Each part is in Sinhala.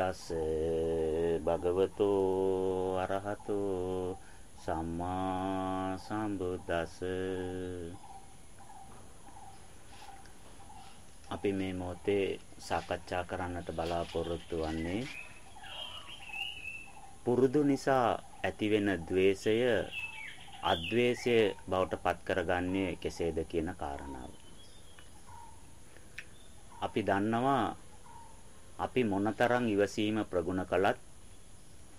තස් භගවතු අරහතු සම්මා සම්බුද්දස්ස අපි මේ මොහොතේ සාකච්ඡා කරන්නට බලාපොරොත්තු වෙන්නේ පුරුදු නිසා ඇතිවෙන द्वේෂය අද්වේෂය බවට පත් කරගන්නේ කෙසේද කියන කාරණාව. අපි දන්නවා අපි මොනතරම් ඉවසීම ප්‍රගුණ කළත්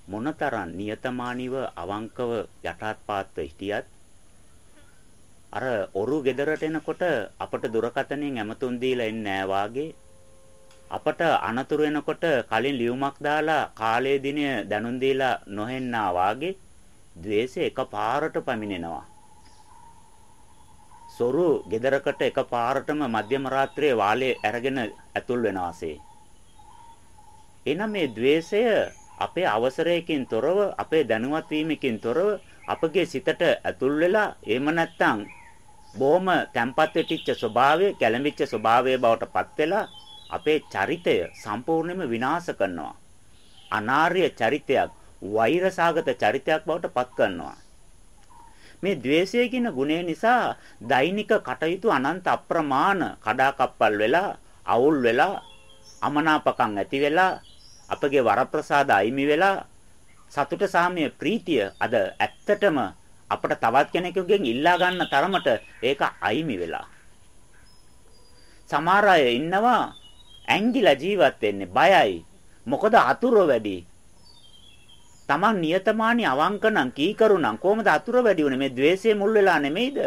මොනතරම් නියතමානීව අවංකව යටාත්පාත්ව හිටියත් අර ඔරු ගෙදරට එනකොට අපට දුරකතනෙන් ඇමතුම් දීලා එන්නේ වාගේ. අපට අනතුරු එනකොට කලින් ලියුමක් දාලා කාලයේ දිනය දැනුම් දීලා නොහෙන්නා වාගේ द्वේෂය එකපාරට පමිනෙනවා සොරු ගෙදරකට එකපාරටම මධ්‍යම රාත්‍රියේ වාලේ අරගෙන ඇතුල් වෙනවාසේ. එහෙනම් මේ द्वේෂය අපේ අවසරයකින් තොරව අපේ දැනුවත් වීමකින් තොරව අපගේ සිතට ඇතුල් වෙලා එහෙම නැත්නම් බොහොම තැම්පත් වෙටිච්ච ස්වභාවය, කැළඹිච්ච ස්වභාවය බවට පත් වෙලා අපේ චරිතය සම්පූර්ණයෙන්ම විනාශ කරනවා. අනාර්ය චරිතයක්, වෛරසාගත චරිතයක් බවට පත් කරනවා. මේ द्वේෂය කියන ගුණය නිසා දෛනික කටයුතු අනන්ත අප්‍රමාණ කඩාකප්පල් වෙලා, අවුල් වෙලා, අමනාපකම් ඇති වෙලා අපගේ වරප්‍රසාද අයිමි වෙලා සතුට සාමය ප්‍රීතිය අද ඇත්තටම අපට තවත් කෙනෙකුගෙන් ඉල්ලා ගන්න තරමට ඒක අයිමි වෙලා. සමහර අය ඉන්නවා ඇංගිලා ජීවත් වෙන්නේ බයයි. මොකද අතුරු වැඩි. Taman නියතමානී අවංක නම් කීකරු නම් කොහොමද අතුරු වැඩි උනේ මේ द्वේෂයේ මුල් වෙලා නෙමෙයිද?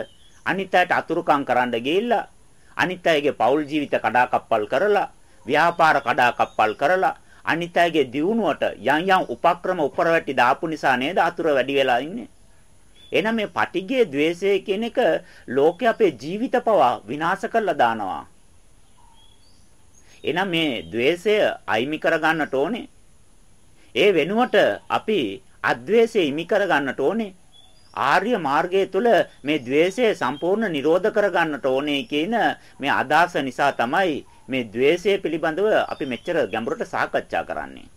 අනිත් අයට අතුරුකම් කරන්න ගිහිල්ලා අනිත් අයගේ පෞල් ජීවිත කඩාකප්පල් කරලා ව්‍යාපාර කඩාකප්පල් කරලා අනිත් අයගේ දියුණුවට යම් යම් උපක්‍රම උපරවැටි දාපු නිසා නේද අතුරු වැඩි වෙලා ඉන්නේ. එහෙනම් මේ පටිගයේ द्वේෂය කියන එක ලෝකේ අපේ ජීවිත පවා විනාශ කරලා දානවා. එහෙනම් මේ द्वේෂය අයිමි කරගන්නට ඕනේ. ඒ වෙනුවට අපි අද්වේෂය ඉමි කරගන්නට ඕනේ. ආර්ය මාර්ගය තුල මේ द्वේෂය සම්පූර්ණ නිරෝධ කරගන්නට ඕනේ කියන මේ අදහස නිසා තමයි මේ द्वේෂය පිළිබඳව අපි මෙච්චර ගැඹුරට සාකච්ඡා කරන්නේ.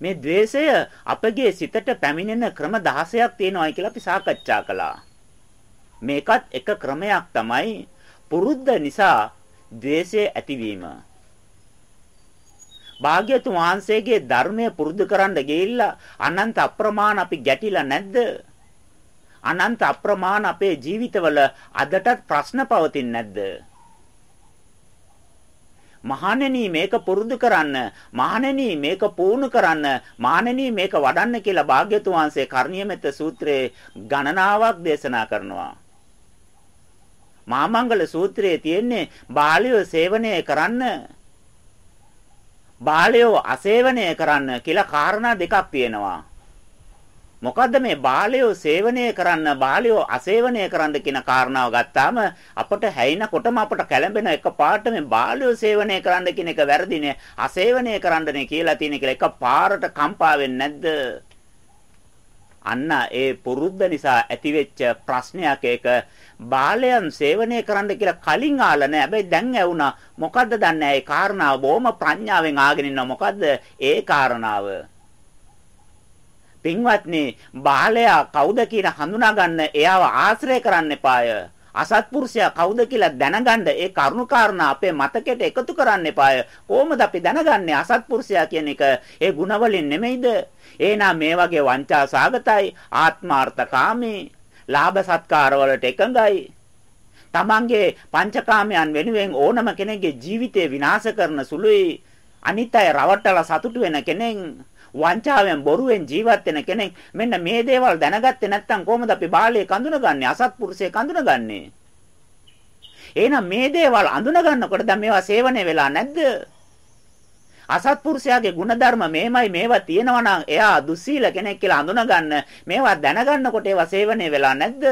මේ द्वේෂය අපගේ සිතට පැමිණෙන ක්‍රම 16ක් තියෙනවායි කියලා අපි සාකච්ඡා කළා. මේකත් එක ක්‍රමයක් තමයි පුරුද්ද නිසා द्वේෂය ඇතිවීම. භාග්‍යතුන් වහන්සේගේ ධර්මය පුරුදු කරන්න ගිහිල්ලා අනන්ත අප්‍රමාණ අපි ගැටිලා නැද්ද? අනන්ත අප්‍රමාණ අපේ ජීවිතවල අදටත් ප්‍රශ්න පවතින්නේ නැද්ද? මහණෙනි මේක පුරුදු කරන්න මහණෙනි මේක පුහුණු කරන්න මහණෙනි මේක වඩන්න කියලා භාග්‍යතුන් වහන්සේ කර්ණීයමෙත්ත සූත්‍රයේ ගණනාවක් දේශනා කරනවා. මාමංගල සූත්‍රයේ තියෙන්නේ බාලයෝ සේවනය කරන්න බාලයෝ අසේවනය කරන්න කියලා කාරණා දෙකක් තියෙනවා. මොකද්ද මේ බාලයෝ සේවනය කරන්න බාලයෝ අසේවනය කරන්න කියන කාරණාව ගත්තාම අපට හැයිනකොටම අපට කැළඹෙන එක පාට මේ බාලයෝ සේවනය කරන්න කියන එක වැරදිනේ අසේවනය කරන්නනේ කියලා තියෙන කියලා එක පාරට කම්පා නැද්ද? අන්න ඒ පුරුද්ද නිසා ඇතිවෙච්ච ප්‍රශ්නයක් ඒක. බාලයන් සේවනය කරන්න කියලා කලින් ආලා නෑ හැබැයි දැන් ඇවුනා මොකද්ද දන්නේ? ඒ කාරණාව බොහොම ප්‍රඥාවෙන් ආගෙන ඉන්නවා. මොකද්ද ඒ කාරණාව? පින්වත්නි බාලයා කවුද කියලා හඳුනා ගන්න එයාව ආශ්‍රය කරන්න එපාය. අසත්පුරුෂයා කවුද කියලා දැනගන්න ඒ කරුණාකාරණා අපේ මතකයට එකතු කරන්න එපාය. කොහොමද අපි දැනගන්නේ අසත්පුරුෂයා කියන එක? ඒ ಗುಣවලින් නෙමෙයිද? එහෙනම් මේ වගේ වංචා සාගතයි, ආත්මාර්ථකාමී, ලාභ සත්කාර වලට එකඟයි. තමන්ගේ පංචකාමයන් වෙනුවෙන් ඕනම කෙනෙක්ගේ ජීවිතය විනාශ කරන සුළුයි අනිත් අය රවට්ටලා සතුටු වෙන කෙනෙක් වංචාවෙන් බොරුවෙන් ජීවත් වෙන කෙනෙක්. මෙන්න මේ දේවල් දැනගත්තේ නැත්නම් කොහොමද අපි බාලයේ කඳුනගන්නේ? අසත්පුරුෂයේ කඳුනගන්නේ. එහෙනම් මේ දේවල් අඳුන ගන්නකොට දැන් මේවා සේවනය වෙලා නැද්ද? අසත්පුරුෂයාගේ ಗುಣධර්ම මේමයි මේවා තියෙනවා නම් එයා දුස්සීල කෙනෙක් කියලා අඳුන ගන්න මේවා දැනගන්නකොට ඒවා සේවනය වෙලා නැද්ද?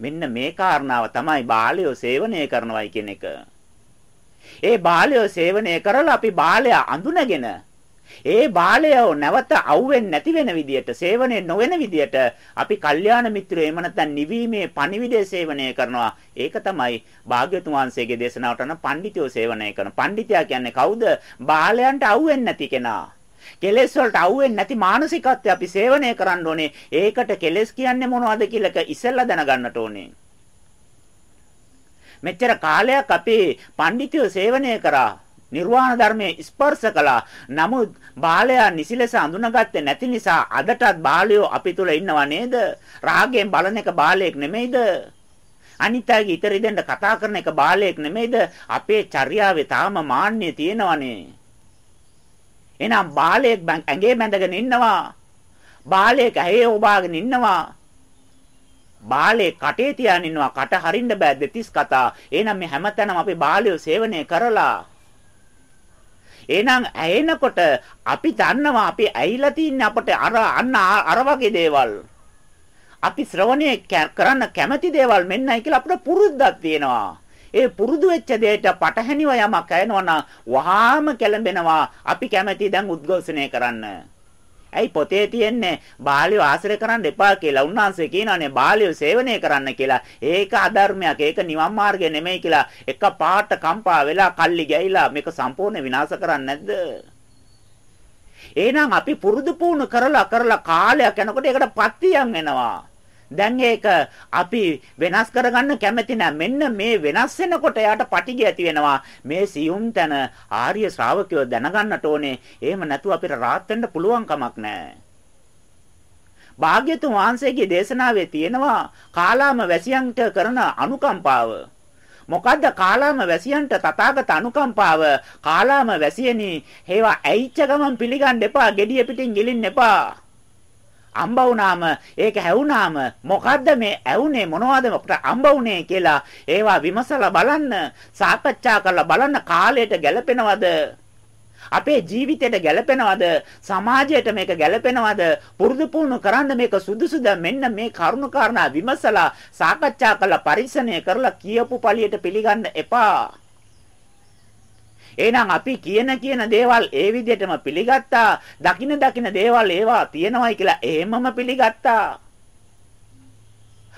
මෙන්න මේ කාරණාව තමයි බාලයෝ සේවනය කරනවයි කියන එක. ඒ බාලයෝ සේවනය කරලා අපි බාලයා අඳුනගෙන ඒ බාලය නැවත අවුෙන්නේ නැති වෙන විදියට, සේවනයේ නොවන විදියට අපි කල්යාණ මිත්‍රයෝ එහෙම නැත්නම් නිවීමේ පණිවිඩය සේවනය කරනවා. ඒක තමයි භාග්‍යතුන් වහන්සේගේ දේශනාවට අනුව පඬිතියෝ සේවනය කරන. පඬිතියා කියන්නේ කවුද? බාලයන්ට අවුෙන්නේ නැති කෙනා. කෙලෙස් වලට අහුවෙන්නේ නැති මානසිකත්වය අපි සේවනය කරන්න ඕනේ. ඒකට කෙලෙස් කියන්නේ මොනවද කියලා ඉස්සෙල්ලා දැනගන්නට ඕනේ. මෙච්චර කාලයක් අපි පඬිතුයෝ සේවනය කරා. නිර්වාණ ධර්මයේ ස්පර්ශ කළා. නමුත් බාලයා නිසිලස අඳුනගත්තේ නැති නිසා අදටත් බාලයෝ අපි තුල ඉන්නව නේද? රාගයෙන් බලන එක බාලයෙක් නෙමෙයිද? අනිත්‍යගේ ඉතරි දෙන්න කතා කරන එක බාලයෙක් නෙමෙයිද? අපේ චර්යාවේ තාම මාන්නය තියෙනවනේ. එහෙනම් බාලයෙක් ඇඟේ බැඳගෙන ඉන්නවා. බාලයෙක් ඇහි ඔබාගෙන ඉන්නවා. බාලේ කටේ තියාගෙන ඉන්නවා. කට හරින්න බෑ දෙතිස් කතා. එහෙනම් මේ හැමතැනම අපි බාලයෝ සේවනය කරලා එහෙනම් ඇයෙනකොට අපි දන්නවා අපි ඇයිලා තින්නේ අපට අර අන්න අර වගේ දේවල්. අපි ශ්‍රවණය කරන්න කැමති දේවල් මෙන්නයි කියලා අපිට පුරුද්දක් තියෙනවා. ඒ පුරුදු වෙච්ච දෙයට පටහැනිව යමක් ඇයෙනවා වහාම කැළඹෙනවා. අපි කැමති දැන් උද්ඝෝෂණය කරන්න. ඇයි පොතේ තියෙන්නේ බාලිය ආශ්‍රය කරන්න එපා කියලා. උන්වහන්සේ කියනවානේ බාලිය සේවනය කරන්න කියලා. ඒක අධර්මයක්. ඒක නිවන් මාර්ගය නෙමෙයි කියලා. එක පාට කම්පා වෙලා කල්ලි ගැහිලා මේක සම්පූර්ණ විනාශ කරන්නේ නැද්ද? එහෙනම් අපි පුරුදු පුහුණු කරලා කරලා කාලයක් යනකොට ඒකට පත්තියම් වෙනවා. දැන් ඒක අපි වෙනස් කරගන්න කැමති නැහැ. මෙන්න මේ වෙනස් වෙනකොට යාට පටිගය ඇති වෙනවා. මේ සියුම් තැන ආර්ය ශ්‍රාවකයෝ දැනගන්නට ඕනේ. එහෙම නැතුව අපිට රාත් වෙන්න පුළුවන් කමක් නැහැ. භාග්‍යතුන් වහන්සේගේ දේශනාවේ තියෙනවා කාලාම වැසියන්ට කරන අනුකම්පාව. මොකද්ද කාලාම වැසියන්ට තථාගත අනුකම්පාව කාලාම වැසියනි හේවා ඇයිච්ච ගමන් පිළිගන්න එපා gediya පිටින් ගිලින්න එපා අම්බ වුණාම ඒක හැවුනාම මොකද්ද මේ ඇවුනේ මොනවද අපට අම්බ වුනේ කියලා ඒවා විමසලා බලන්න සාකච්ඡා කරලා බලන්න කාලයට ගැලපෙනවද අපේ ජීවිතයට ගැලපෙනවද සමාජයට මේක ගැලපෙනවද පුරුදු පුහුණු කරන්න මේක සුදුසුද? මෙන්න මේ කරුණු කාරණා විමසලා සාකච්ඡා කරලා පරික්ෂණය කරලා කියපු පළියට පිළිගන්න එපා. එහෙනම් අපි කියන කියන දේවල් ඒ විදිහටම පිළිගත්තා. දකින දකින දේවල් ඒවා තියෙනවයි කියලා එහෙමම පිළිගත්තා.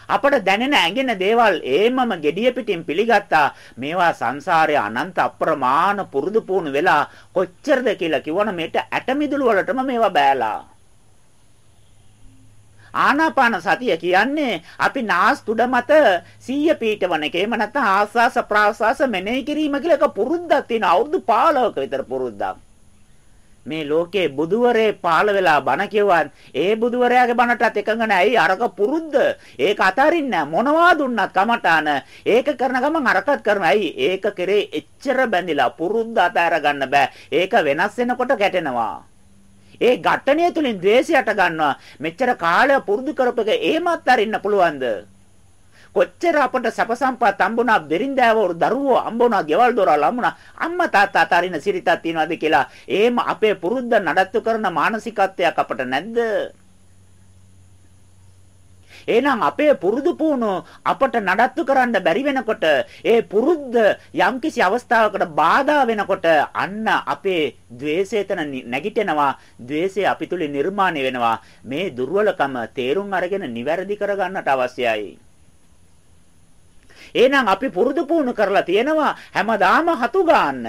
අපට දැනෙන ඇඟෙන දේවල් ඒමම gediya පිටින් පිළිගත්තා. මේවා සංසාරයේ අනන්ත අප්‍රමාණ පුරුදු පුහුණු වෙලා කොච්චරද කියලා කිව්වනම් මේට ඇටමිදුළු වලටම මේවා බෑලා. ආනාපාන සතිය කියන්නේ අපි නාස් තුඩ මත සීය පීඨවන එක. එහෙම නැත්නම් ආස්වාස ප්‍රාස්වාස මෙනෙහි කිරීම කියලා එක පුරුද්දක් තියෙන අවුරුදු 15ක විතර පුරුද්දක්. මේ ලෝකේ බුදුවරේ පාළ වෙලා බණ කියවන් ඒ බුදුවරයාගේ බණටත් එකඟ නැහැ. අරක පුරුද්ද. ඒක අතාරින්න මොනවා දුන්නත් කමටාන ඒක කරන ගමන් අරකත් කරනවා. ඇයි? ඒක කරේ එච්චර බැඳිලා පුරුද්ද අතාර ගන්න බෑ. ඒක වෙනස් වෙනකොට ගැටෙනවා. ඒ ඝට්ටණය තුලින් ද්වේෂයට ගන්නවා. මෙච්චර කාලය පුරුදු කරපක එහෙමත් අරින්න පුළුවන්ද? කොච්චර අපට සැප සම්පත් හම්බුණා බෙරින්දෑවරු දරුවෝ හම්බුණා ගෙවල් දොරවල් හම්බුණා අම්මා තාත්තා අතරින් සිරිතක් තියනවාද කියලා එහෙම අපේ පුරුද්ද නඩත්තු කරන මානසිකත්වයක් අපට නැද්ද එහෙනම් අපේ පුරුදු පුහුණුව අපට නඩත්තු කරන්න බැරි වෙනකොට ඒ පුරුද්ද යම්කිසි අවස්ථාවකට බාධා වෙනකොට අන්න අපේ द्वේෂය එතන නැගිටිනවා द्वේෂය අපි තුල නිර්මාණය වෙනවා මේ දුර්වලකම තේරුම් අරගෙන නිවැරදි කරගන්නට අවශ්‍යයි එහෙනම් අපි පුරුදු පුහුණු කරලා තියෙනවා හැමදාම හතු ගන්න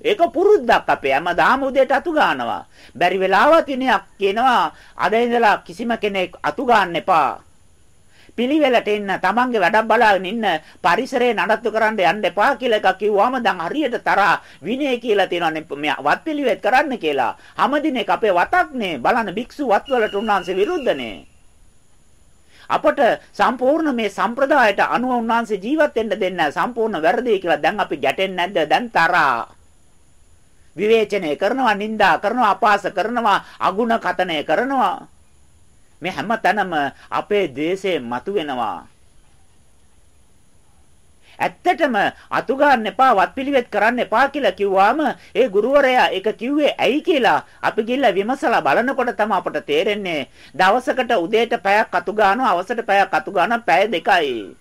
ඒක පුරුද්දක් අපේ හැමදාම උදේට අතු ගන්නවා. බැරි වෙලාවත් ඉනයක් කියනවා අද ඉඳලා කිසිම කෙනෙක් අතු ගන්න එපා. පිළිවෙලට එන්න තමන්ගේ වැඩක් බලාගෙන ඉන්න පරිසරය නඩත්තු කරන්න යන්න එපා කියලා එකක් කිව්වම දැන් හරියට තරහා විනය කියලා තියෙනවානේ. මේ වත් පිළිවෙත් කරන්න කියලා. හැමදින එක අපේ වතක්නේ. බලන්න භික්ෂු වත්වලට උන්වහන්සේ විරුද්ධනේ. අපට සම්පූර්ණ මේ සම්ප්‍රදායට අනුව උන්වහන්සේ ජීවත් වෙන්න දෙන්නේ සම්පූර්ණ වැරදි කියලා දැන් අපි ගැටෙන්නේ නැද්ද? දැන් තරහා. විවේචනය කරනවා නිඳා කරනවා අපාස කරනවා අගුණ කතනය කරනවා. මේ හැම තැනම අපේ ද්වේෂය මතුවෙනවා. ඇත්තටම අතු ගන්න එපා වත්පිළිවෙත් කරන්න එපා කියලා කිව්වාම ඒ ගුරුවරයා ඒක කිව්වේ ඇයි කියලා අපි ගිහිල්ලා විමසලා බලනකොට තමයි අපට තේරෙන්නේ. දවසකට උදේට පැයක් අතු ගන්නවා අවසට පැයක් අතු ගන්නවා පැය දෙකයි.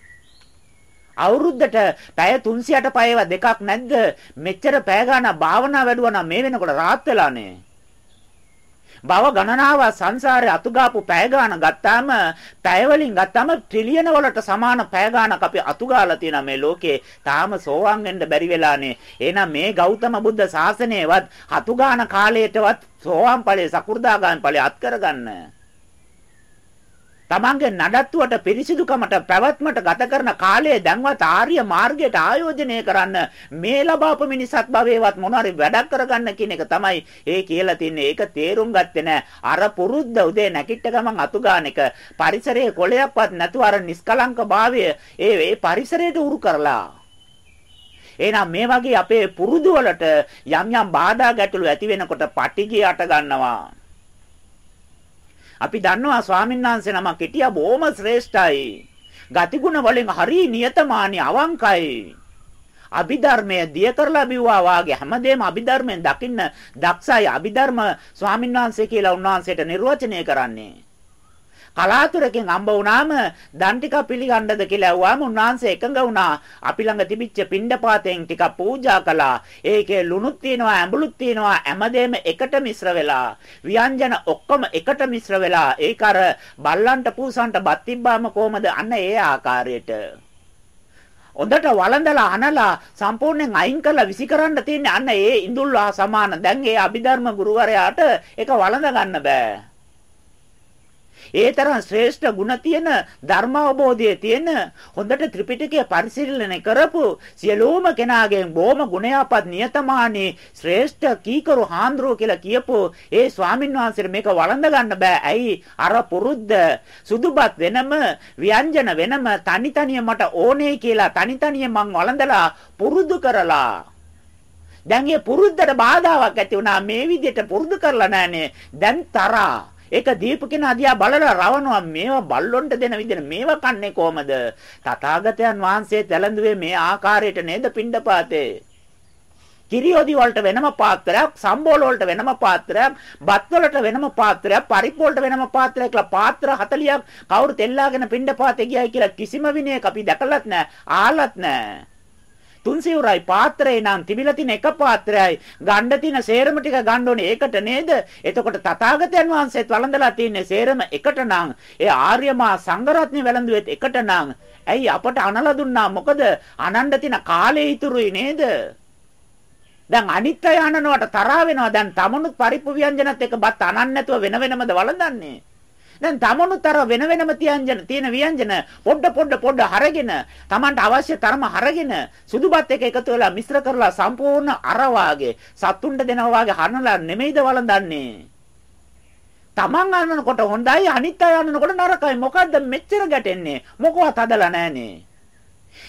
අවුරුද්දට පැය 300ට පැයව දෙකක් නැද්ද? මෙච්චර පැය ගන්න භාවනා වැඩුවා නම් මේ වෙනකොට රාත් වෙලානේ භව ගණනාව සංසාරේ අතුගාපු පැය ගාන ගත්තාම පැය වලින් ගත්තාම ට්‍රිලියන වලට සමාන පැය ගානක් අපි අතුගාලා තියෙනවා මේ ලෝකේ. තාම සෝවාන් වෙන්න බැරි වෙලානේ. එහෙනම් මේ ගෞතම බුද්ධ ශාසනයවත් අතුගාන කාලයටවත් සෝවාන් ඵලයේ සකු르දාගාමී ඵලයේ අත් කරගන්න. තමන්ගේ නඩත්තුවට පිරිසිදුකමට පැවැත්මට ගත කරන කාලය දැන්වත් ආර්ය මාර්ගයට ආයෝජනය කරන්න මේ ලබාපු මිනිසත් භවයේවත් මොනවාරි වැඩක් කරගන්න කියන එක තමයි ඒ කියලා තින්නේ. ඒක තේරුම් ගත්තේ නැහැ. අර පුරුද්ද උදේ නැගිට ගමන් අතු ගන්න එක පරිසරයේ කොලයක්වත් නැතුව අර නිස්කලංක භාවය ඒ ඒ පරිසරයට උරු කරලා එහෙනම් මේ වගේ අපේ පුරුදු වලට යම් යම් බාධා ගැටලු ඇති වෙනකොට පටිගිය අට ගන්නවා. අපි දන්නවා ස්වාමීන් වහන්සේ නමක් හිටියා බොහොම ශ්‍රේෂ්ඨයි. ගතිගුණ වලින් හරි නියතමානී අවංකයි. අභිධර්මය දිය කරලා බිව්වා වාගේ හැමදේම අභිධර්මයෙන් දකින්න දක්ෂයි අභිධර්ම ස්වාමීන් වහන්සේ කියලා උන්වහන්සේට නිර්වචනය කරන්නේ. කලාතුරකින් හම්බ වුණාම දන් ටික පිළිගන්නද කියලා ඇහුවාම උන්වහන්සේ එකඟ වුණා. අපි ළඟ තිබිච්ච පිණ්ඩපාතයෙන් ටිකක් පූජා කළා. ඒකේ ලුණුත් තියෙනවා, ඇඹුලුත් තියෙනවා, හැමදේම එකට මිශ්‍ර වෙලා. ව්‍යංජන ඔක්කොම එකට මිශ්‍ර වෙලා. ඒක අර බල්ලන්ට පූසන්ට බත් තිබ්බාම කොහමද? අන්න ඒ ආකාරයට. හොඳට වළඳලා අනලා සම්පූර්ණයෙන් අයින් කරලා විසි කරන්න තියෙන්නේ අන්න ඒ ඉඳුල්ලා සමාන. දැන් ඒ අභිධර්ම ගුරුවරයාට ඒක වළඳ ගන්න බෑ. ඒ තරම් ශ්‍රේෂ්ඨ ගුණ තියෙන ධර්ම අවබෝධයේ තියෙන හොඳට ත්‍රිපිටකය පරිශීලනය කරපු සියලුම කෙනාගෙන් බොහොම ගුණයාපත් නියතමානී ශ්‍රේෂ්ඨ කීකරු හාන්දරෝ කියලා කියපු ඒ ස්වාමින් වහන්සේට මේක වළඳ ගන්න බෑ. ඇයි? අර පුරුද්ද. සුදුබත් වෙනම ව්‍යංජන වෙනම තනි තනිය මට ඕනේ කියලා තනි තනිය මං වළඳලා පුරුදු කරලා. දැන් මේ පුරුද්දට බාධාවක් ඇති වුණා. මේ විදිහට පුරුදු කරලා නැහනේ. දැන් තරහා. ඒක දීපු කෙනා දිහා බලලා රවණවා මේවා බල්ලොන්ට දෙන විදිහට මේවා කන්නේ කොහමද? තථාගතයන් වහන්සේ තැලඳුවේ මේ ආකාරයට නේද පිණ්ඩපාතේ? කිරියෝදි වලට වෙනම පාත්‍රයක්, සම්බෝල වලට වෙනම පාත්‍රයක්, බත් වලට වෙනම පාත්‍රයක්, පරිප්පු වලට වෙනම පාත්‍රයක් කියලා පාත්‍ර 40ක් කවුරු තෙල්ලාගෙන පිණ්ඩපාතේ ගියයි කියලා කිසිම විනයක අපි දැකලත් නැහැ, ආලත් නැහැ. තුන් සිවුරයි පාත්‍රේ නම් තිබිලා තියෙන එක පාත්‍රයයි. ගණ්ඩ තියෙන සේරම ටික ගන්න ඕනේ. ඒකට නේද? එතකොට තථාගතයන් වහන්සේත් වළඳලා තියෙන්නේ සේරම එකට නම්. ඒ ආර්යමා සංඝරත්නය වැළඳුවෙත් එකට නම්. ඇයි අපට අනලා දුන්නා? මොකද අනණ්ඩ තියෙන කාලේ ඉතුරුයි නේද? දැන් අනිත් අය අනනවට තරහ වෙනවා. දැන් තමනුත් පරිප්පු ව්‍යංජනත් එක්ක බත් අනන්න නැතුව වෙන වෙනමද වළඳන්නේ? දැන් තමනුත් අර වෙන වෙනම තියන්ජන තියෙන ව්‍යංජන පොඩ පොඩ පොඩ හරගෙන Tamanට අවශ්‍ය තරම හරගෙන සුදුබත් එක එකතු වෙලා මිශ්‍ර කරලා සම්පූර්ණ අර වාගේ සතුන්ට දෙනවා වාගේ හනලා නෙමෙයිද වළඳන්නේ? Taman අන්නනකොට හොඳයි අනිත් අය අන්නනකොට නරකයි. මොකද්ද මෙච්චර ගැටෙන්නේ? මොකවත් හදලා නැහනේ.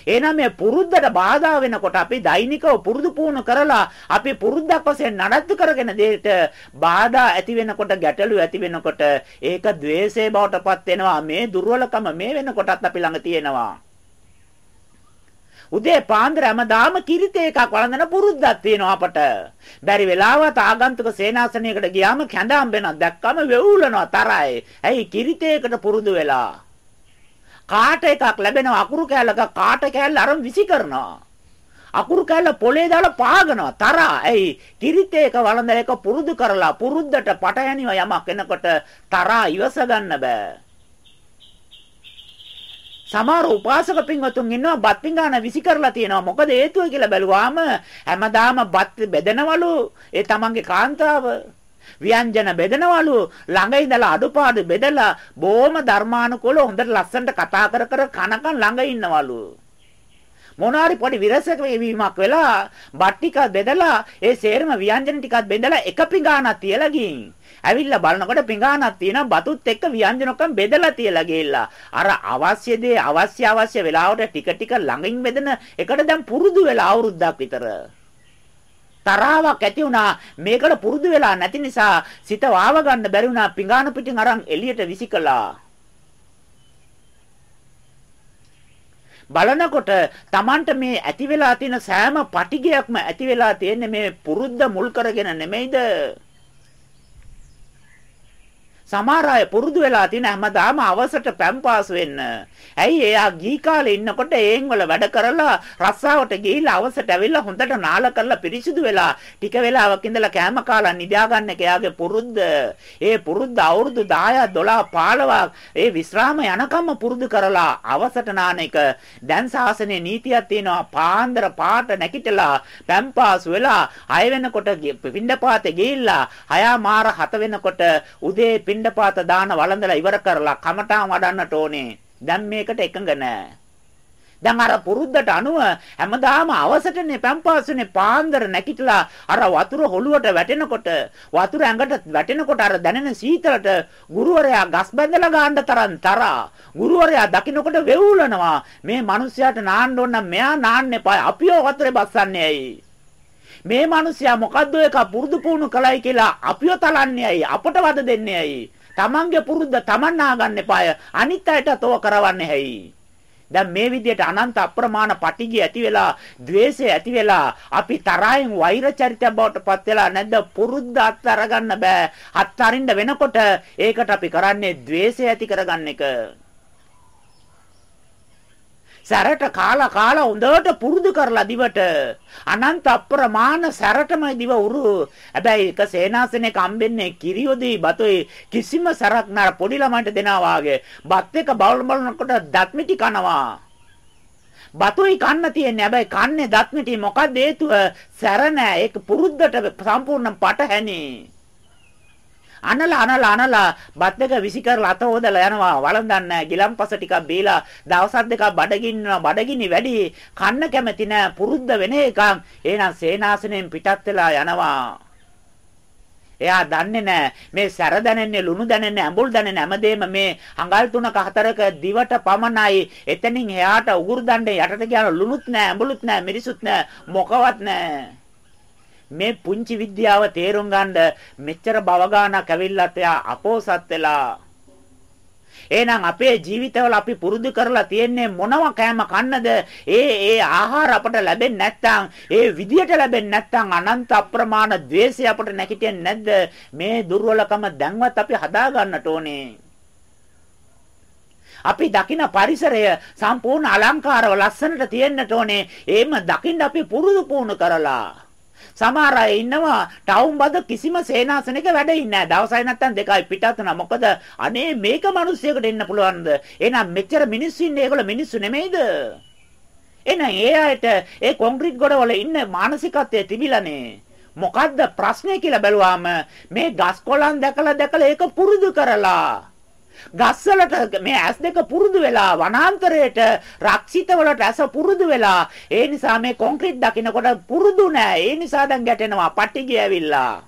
එහෙනම් මේ පුරුද්දට බාධා වෙනකොට අපි දෛනිකව පුරුදු පුහුණු කරලා අපි පුරුද්දක් වශයෙන් නඩත්තු කරගෙන දෙයට බාධා ඇති වෙනකොට ගැටලු ඇති වෙනකොට ඒක द्वේෂයේ බවටපත් වෙනවා මේ දුර්වලකම මේ වෙනකොටත් අපි ළඟ තියෙනවා උදේ පාන්දර හැමදාම කිරිත එකක් වළඳන පුරුද්දක් තියෙනවා අපට. බැරි වෙලාවත් ආගන්තුක සේනාසනයකට ගියාම කැඳ හම්බෙනවා. දැක්කම වෙවුලනවා තරයි. ඇයි කිරිතේකට පුරුදු වෙලා. කාට එකක් ලැබෙනවා අකුරු කෑල්ලක කාට කෑල්ල අරන් විසි කරනවා. අකුරු කෑල්ල පොලේ දාලා පාගනවා තරහා. ඇයි? කිරිත එක වළඳ එක පුරුදු කරලා පුරුද්දට පටහැනිව යමක් එනකොට තරහා ඉවස ගන්න බෑ. සමහර උපාසක පින්වතුන් ඉන්නවා බත් පිඟාන විසි කරලා තියෙනවා. මොකද හේතුව කියලා බැලුවාම හැමදාම බත් බෙදනවලු ඒ තමන්ගේ කාන්තාව ව්‍යංජන බෙදනවලු. ළඟ ඉඳලා අඩුපාඩු බෙදලා බොහොම ධර්මානුකූල හොඳට ලස්සනට කතා කර කර කනකන් ළඟ ඉන්නවලු. මොනාරි පොඩි විරසක වීමක් වෙලා බත් ටිකක් බෙදලා ඒ සේරම ව්‍යංජන ටිකක් බෙදලා එක පිඟානක් තියලා ගින්. ඇවිල්ලා බලනකොට පිඟානක් තියෙනවා බතුත් එක්ක ව්‍යංජන ඔක්කොම බෙදලා තියලා ගිහිල්ලා. අර අවශ්‍ය දේ අවශ්‍ය අවශ්‍ය වෙලාවට ටික ටික ළඟින් බෙදෙන එකට දැන් පුරුදු වෙලා අවුරුද්දක් විතර. තරාවක් ඇති වුණා. මේකට පුරුදු වෙලා නැති නිසා සිත වාව ගන්න බැරි වුණා. පිඟාන පිටින් අරන් එළියට විසිකලා. බලනකොට Tamanට මේ ඇති වෙලා තියෙන සෑම පටිගයක්ම ඇති වෙලා තියෙන්නේ මේ පුරුද්ද මුල් කරගෙන නෙමෙයිද? සමහර අය පුරුදු වෙලා තියෙන හැමදාම අවසට පැම්පාස් වෙන්න. ඇයි එයා ගී කාලේ ඉන්නකොට ඒන් වල වැඩ කරලා රස්සාවට ගිහිල්ලා අවසට ඇවිල්ලා හොඳට නාල කරලා පිරිසිදු වෙලා ටික වෙලාවක් ඉඳලා කෑම කාලා නිදා ගන්න එක එයාගේ පුරුද්ද. ඒ පුරුද්ද අවුරුදු 10 12 15 ඒ විශ්‍රාම යනකම්ම පුරුදු කරලා අවසට නාන එක. දැන් සාසනේ නීතියක් තියෙනවා පාන්දර පාට නැකිටලා පැම්පාස් වෙලා 6 වෙනකොට පින්ඩපාතේ ගිහිල්ලා 6 මාර 7 වෙනකොට උදේ පිණ්ඩපාත දාන වළඳලා ඉවර කරලා කමටාන් වඩන්නට ඕනේ. දැන් මේකට එකඟ නැහැ. දැන් අර පුරුද්දට අනුව හැමදාම අවසටනේ පැම්පාසුනේ පාන්දර නැකිටලා අර වතුර හොළුවට වැටෙනකොට වතුර ඇඟට වැටෙනකොට අර දැනෙන සීතලට ගුරුවරයා ගස් බැඳලා ගන්න තරම් තරහා ගුරුවරයා දකින්නකොට වෙවුලනවා මේ මිනිස්යාට නාන්න ඕන නම් මෙයා නාන්න එපා අපිව වතුරේ බස්සන්නේ ඇයි මේ මිනිස්සයා මොකද්ද එක පුරුදු පුහුණු කළයි කියලා අපිව තලන්නේයි අපට වද දෙන්නේයි තමන්ගේ පුරුද්ද තමන් නාගන්න එපාය. අනිත් අයට තෝ කරවන්නේ හැයි. දැන් මේ විදිහට අනන්ත අප්‍රමාණ පටිගිය ඇති වෙලා द्वේෂය ඇති වෙලා අපි තරහින් වෛර චරිතය බවට පත් වෙලා නැද්ද? පුරුද්ද අත්හරගන්න බෑ. අත්හරින්න වෙනකොට ඒකට අපි කරන්නේ द्वේෂය ඇති කරගන්න එක. සැරට කාලා කාලා හොඳට පුරුදු කරලා දිවට. අනන්ත අප්‍රමාණ සැරටම දිව උරු. හැබැයි එක සේනාසනයක හම්බෙන්නේ කිරියොදී බතොයි කිසිම සැරක් නෑ. පොඩි ළමයින්ට දෙනවා වාගේ. බත් එක බවල් බලනකොට දත් මිටි කනවා. බතුයි කන්න තියෙන්නේ. හැබැයි කන්නේ දත් මිටි මොකක්ද හේතුව? සැර නෑ. ඒක පුරුද්දට සම්පූර්ණ පට හැනේ අනලා අනලා අනලා. බත් දෙක විසි කරලා අත හොදලා යනවා. වළඳන්න ගිලම්පස ටිකක් බීලා දවසක් දෙකක් බඩගින්න බඩගිනි වැඩි. කන්න කැමති නෑ පුරුද්ද වෙන එකක්. එහෙනම් සේනාසනෙන් පිටත් වෙලා යනවා. එයා දන්නේ නැහැ. මේ සැර දැනෙන්නේ ලුණු දැනෙන්නේ ඇඹුල් දැනෙන්නේ හැමදේම මේ හඟල් තුනක හතරක දිවට පමණයි. එතනින් එයාට උගුරු දණ්ඩේ යටට ගියාම ලුණුත් නැහැ ඇඹුලුත් නැහැ මිරිසුත් නැහැ මොකවත් නැහැ. මේ පුංචි විද්‍යාව තේරුම් ගන්න මෙච්චර බව ගානක් ඇවිල්ලත් එයා අපෝසත් වෙලා එහෙනම් අපේ ජීවිතවල අපි පුරුදු කරලා තියෙන්නේ මොනව කෑම කන්නද? ඒ ඒ ආහාර අපට ලැබෙන්නේ නැත්නම්, ඒ විදියට ලැබෙන්නේ නැත්නම් අනන්ත අප්‍රමාණ द्वේෂය අපට නැගිටින්නේ නැද්ද? මේ දුර්වලකම දැන්වත් අපි හදා ගන්නට ඕනේ. අපි දකින පරිසරය සම්පූර්ණ අලංකාරව ලස්සනට තියෙන්නට ඕනේ. එහෙම දකින්න අපි පුරුදු පුහුණු කරලා සමහර අය ඉන්නවා ටවුන් බද කිසිම සේනාසනයක වැඩ ඉන්නේ නැහැ. දවසයි නැත්තම් දෙකයි පිටත් වෙනවා. මොකද අනේ මේක මිනිස්සෙකුට එන්න පුළුවන්ද? එහෙනම් මෙච්චර මිනිස්සු ඉන්නේ ඒගොල්ලෝ මිනිස්සු නෙමෙයිද? එහෙනම් ඒ අයට ඒ කොන්ක්‍රීට් ගොඩවල ඉන්න මානසිකත්වය තිබිලානේ. මොකද්ද ප්‍රශ්නේ කියලා බැලුවාම මේ ගස් කොළන් දැකලා දැකලා ඒක පුරුදු කරලා ගස්වලට මේ ඇස් දෙක පුරුදු වෙලා වනාන්තරයට රක්ෂිත වලට ඇස පුරුදු වෙලා ඒ නිසා මේ කොන්ක්‍රීට් දකින්නකොට පුරුදු නෑ. ඒ නිසා දැන් ගැටෙනවා පටිගිය ඇවිල්ලා.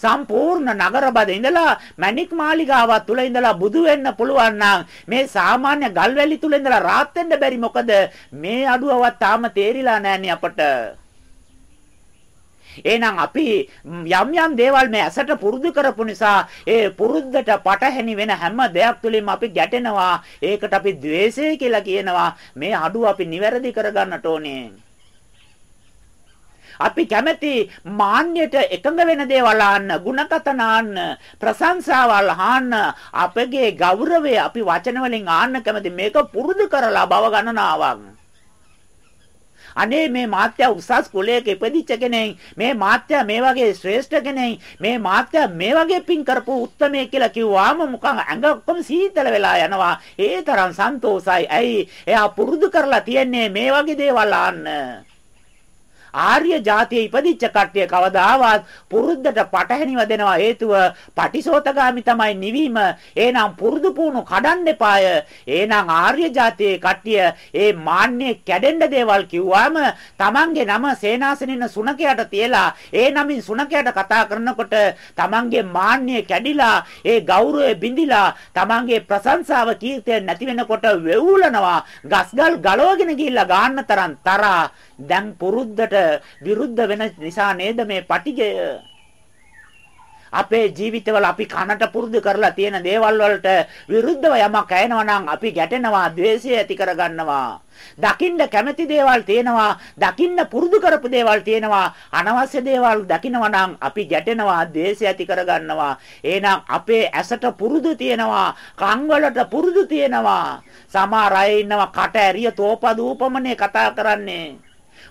සම්පූර්ණ නගරබද ඉඳලා මැණික් මාලිගාවක් තුල ඉඳලා බුදු වෙන්න පුළුවන් නම් මේ සාමාන්‍ය ගල්වැලි තුල ඉඳලා රාත් වෙන්න බැරි මොකද? මේ අඩුවවත් තාම තේරිලා නැන්නේ අපට. එහෙනම් අපි යම් යම් දේවල් මේ ඇසට පුරුදු කරපු නිසා ඒ පුරුද්දට පටහැනි වෙන හැම දෙයක් තුළින්ම අපි ගැටෙනවා. ඒකට අපි द्वේෂය කියලා කියනවා. මේ අඩුව අපි නිවැරදි කරගන්නට ඕනේ. අපි කැමැති මාන්නයට එකඟ වෙන දේවල් අහන්න, ಗುಣකතන අහන්න, ප්‍රශංසාවල් අහන්න, අපගේ ගෞරවය අපි වචන වලින් අහන්න කැමැති. මේක පුරුදු කරලා බව ගණනාවක්. අනේ මේ මාත්‍යා උසස් කුලයක ඉපදිච්ච කෙනෙක්. මේ මාත්‍යා මේ වගේ ශ්‍රේෂ්ඨ කෙනෙක්. මේ මාත්‍යා මේ වගේ පින් කරපු උත්මයෙක් කියලා කිව්වාම මොකක් ඇඟ ඔක්කොම සීතල වෙලා යනවා. ඒ තරම් සන්තෝසයි. ඇයි? එයා පුරුදු කරලා තියන්නේ මේ වගේ දේවල් ආන්න ආර්ය જાතියේ ඉපදිච්ච කට්ටිය කවදාවත් පුරුද්දට පටහැනිව දෙනවා හේතුව පටිසෝතගාමි තමයි නිවීම. එහෙනම් පුරුදු පුහුණු කඩන්න එපාය. එහෙනම් ආර්ය જાතියේ කට්ටිය ඒ මාන්නේ කැඩෙන්න දේවල් කිව්වම Tamange නම සේනාසනින්න සුනකයට තියලා ඒ නමින් සුනකයට කතා කරනකොට Tamange මාන්නේ කැඩිලා ඒ ගෞරවය බිඳිලා Tamange ප්‍රශංසාව කීර්තිය නැති වෙනකොට වෙවුලනවා. ගස්ගල් ගලවගෙන ගිහිල්ලා ගාන්න තරම් තරහා දැන් පුරුද්දට විරුද්ධ වෙන නිසා නේද මේ පටිගය අපේ ජීවිතවල අපි කනට පුරුදු කරලා තියෙන දේවල් වලට විරුද්ධව යමක් ඇයෙනවා නම් අපි ගැටෙනවා, ද්වේෂය ඇති කරගන්නවා. දකින්න කැමති දේවල් තියෙනවා, දකින්න පුරුදු කරපු දේවල් තියෙනවා, අනවශ්‍ය දේවල් දකිනවා නම් අපි ගැටෙනවා, ද්වේෂය ඇති කරගන්නවා. එහෙනම් අපේ ඇසට පුරුදු තියෙනවා, කන් වලට පුරුදු තියෙනවා. සමහර අය ඉන්නවා කට ඇරිය තෝපදූපමනේ කතා කරන්නේ.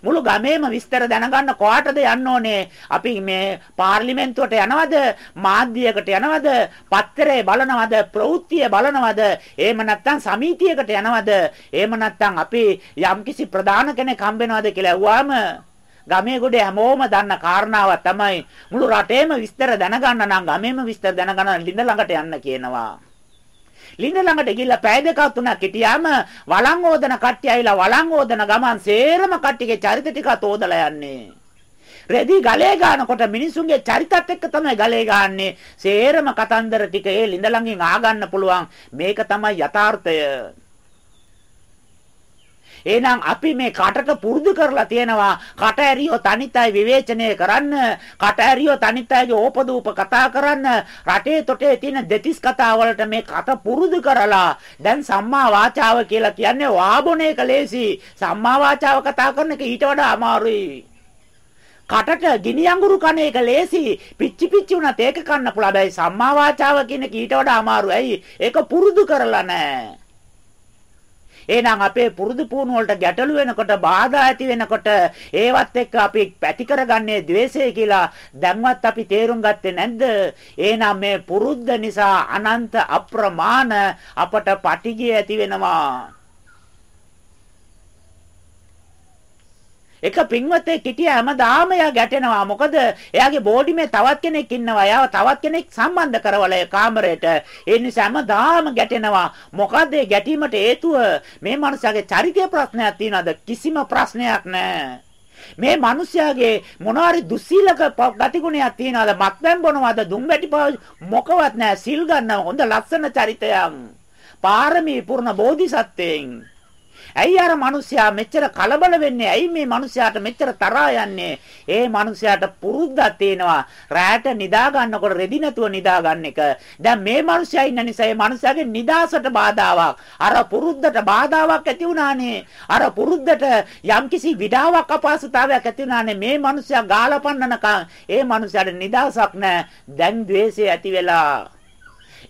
මුළු ගමේම විස්තර දැනගන්න කොහාටද යන්න ඕනේ? අපි මේ පාර්ලිමේන්තුවට යනවද? මාධ්‍යයකට යනවද? පත්තරේ බලනවද? ප්‍රවෘත්තිය බලනවද? එහෙම නැත්නම් සමීතියකට යනවද? එහෙම නැත්නම් අපි යම්කිසි ප්‍රධාන කෙනෙක් හම්බෙනවද කියලා ඇහුවාම ගමේ ගොඩේ හැමෝම දන්න කාරණාව තමයි මුළු රටේම විස්තර දැනගන්න නම් ගමේම විස්තර දැනගන්න ලිඳ ළඟට යන්න කියනවා. ලිඳ ළඟට ගිහිල්ලා පැය දෙකක් තුනක් හිටියාම වළං ඕදන කට්ටිය ඇවිල්ලා වළං ඕදන ගමන් සේරම කට්ටියගේ චරිත ටික තෝදලා යන්නේ. රෙදි ගලේ ගන්නකොට මිනිසුන්ගේ චරිතත් එක්ක තමයි ගලේ ගන්නේ. සේරම කතන්දර ටික ඒ ලිඳ ළඟින් ආගන්න පුළුවන්. මේක තමයි යථාර්ථය. එහෙනම් අපි මේ කටට පුරුදු කරලා තියෙනවා. කට ඇරියොත් අනිත් අය විවේචනය කරන්න. කට ඇරියොත් අනිත් අයගේ ඕපදූප කතා කරන්න. රටේ තොටේ තියෙන දෙතිස් කතා වලට මේ කට පුරුදු කරලා. දැන් සම්මා වාචාව කියලා කියන්නේ වාබොන එක ලේසි. සම්මා වාචාව කතා කරන එක ඊට වඩා අමාරුයි. කටට ගිනි අඟුරු කන එක ලේසි. පිච්චි පිච්චි උනත් ඒක කන්න පුළුවන්. හැබැයි සම්මා වාචාව කියන එක ඊට වඩා අමාරුයි. ඇයි ඒක පුරුදු කරලා නැහැ එහෙනම් අපේ පුරුදු පුහුණු වලට ගැටලු වෙනකොට බාධා ඇති වෙනකොට ඒවත් එක්ක අපි පැති කරගන්නේ द्वේෂය කියලා දැන්වත් අපි තේරුම් ගත්තේ නැද්ද? එහෙනම් මේ පුරුද්ද නිසා අනන්ත අප්‍රමාණ අපට පටිගිය ඇති වෙනවා. එක පින්වතෙක් හිටියා හැමදාම එයා ගැටෙනවා. මොකද එයාගේ බෝඩිමේ තවත් කෙනෙක් ඉන්නවා. එයාව තවත් කෙනෙක් සම්බන්ධ කරවල ඒ කාමරයට. ඒ නිසා හැමදාම ගැටෙනවා. මොකද ඒ ගැටීමට හේතුව මේ මනුස්සයාගේ චරිතය ප්‍රශ්නයක් තියනවාද? කිසිම ප්‍රශ්නයක් නැහැ. මේ මිනිස්යාගේ මොනවාරි දුස්සීලක ගතිගුණයක් තියනවාද මත්පැන් බොනවාද දුම්බැටි මොකවත් නැහැ සිල් ගන්නව හොඳ ලස්සන චරිතයක් පාරමී පුර්ණ බෝධිසත්වයෙන් ඇයි අර මිනිසයා මෙච්චර කලබල වෙන්නේ? ඇයි මේ මිනිසයාට මෙච්චර තරහා යන්නේ? ඒ මිනිසයාට පුරුද්දක් තියෙනවා. රැට නිදා ගන්නකොට රෙදි නැතුව නිදා ගන්න එක. දැන් මේ මිනිසයා ඉන්න නිසා මේ මිනිසයාගේ නිදාසට බාධාවක්. අර පුරුද්දට බාධාවක් ඇති වුණානේ. අර පුරුද්දට යම්කිසි විඩාවක් අපහසුතාවයක් ඇති වුණානේ. මේ මිනිසයා ගාලා පන්නනකම් ඒ මිනිසයාට නිදාසක් නැහැ. දැන් द्वේෂය ඇති වෙලා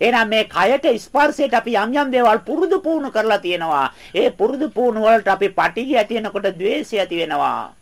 එහෙනම් මේ කයට ස්පර්ශයට අපි යම් යම් දේවල් පුරුදු පුහුණු කරලා තියෙනවා. ඒ පුරුදු පුහුණු වලට අපි පටිගිය ඇති වෙනකොට द्वේෂය ඇති වෙනවා.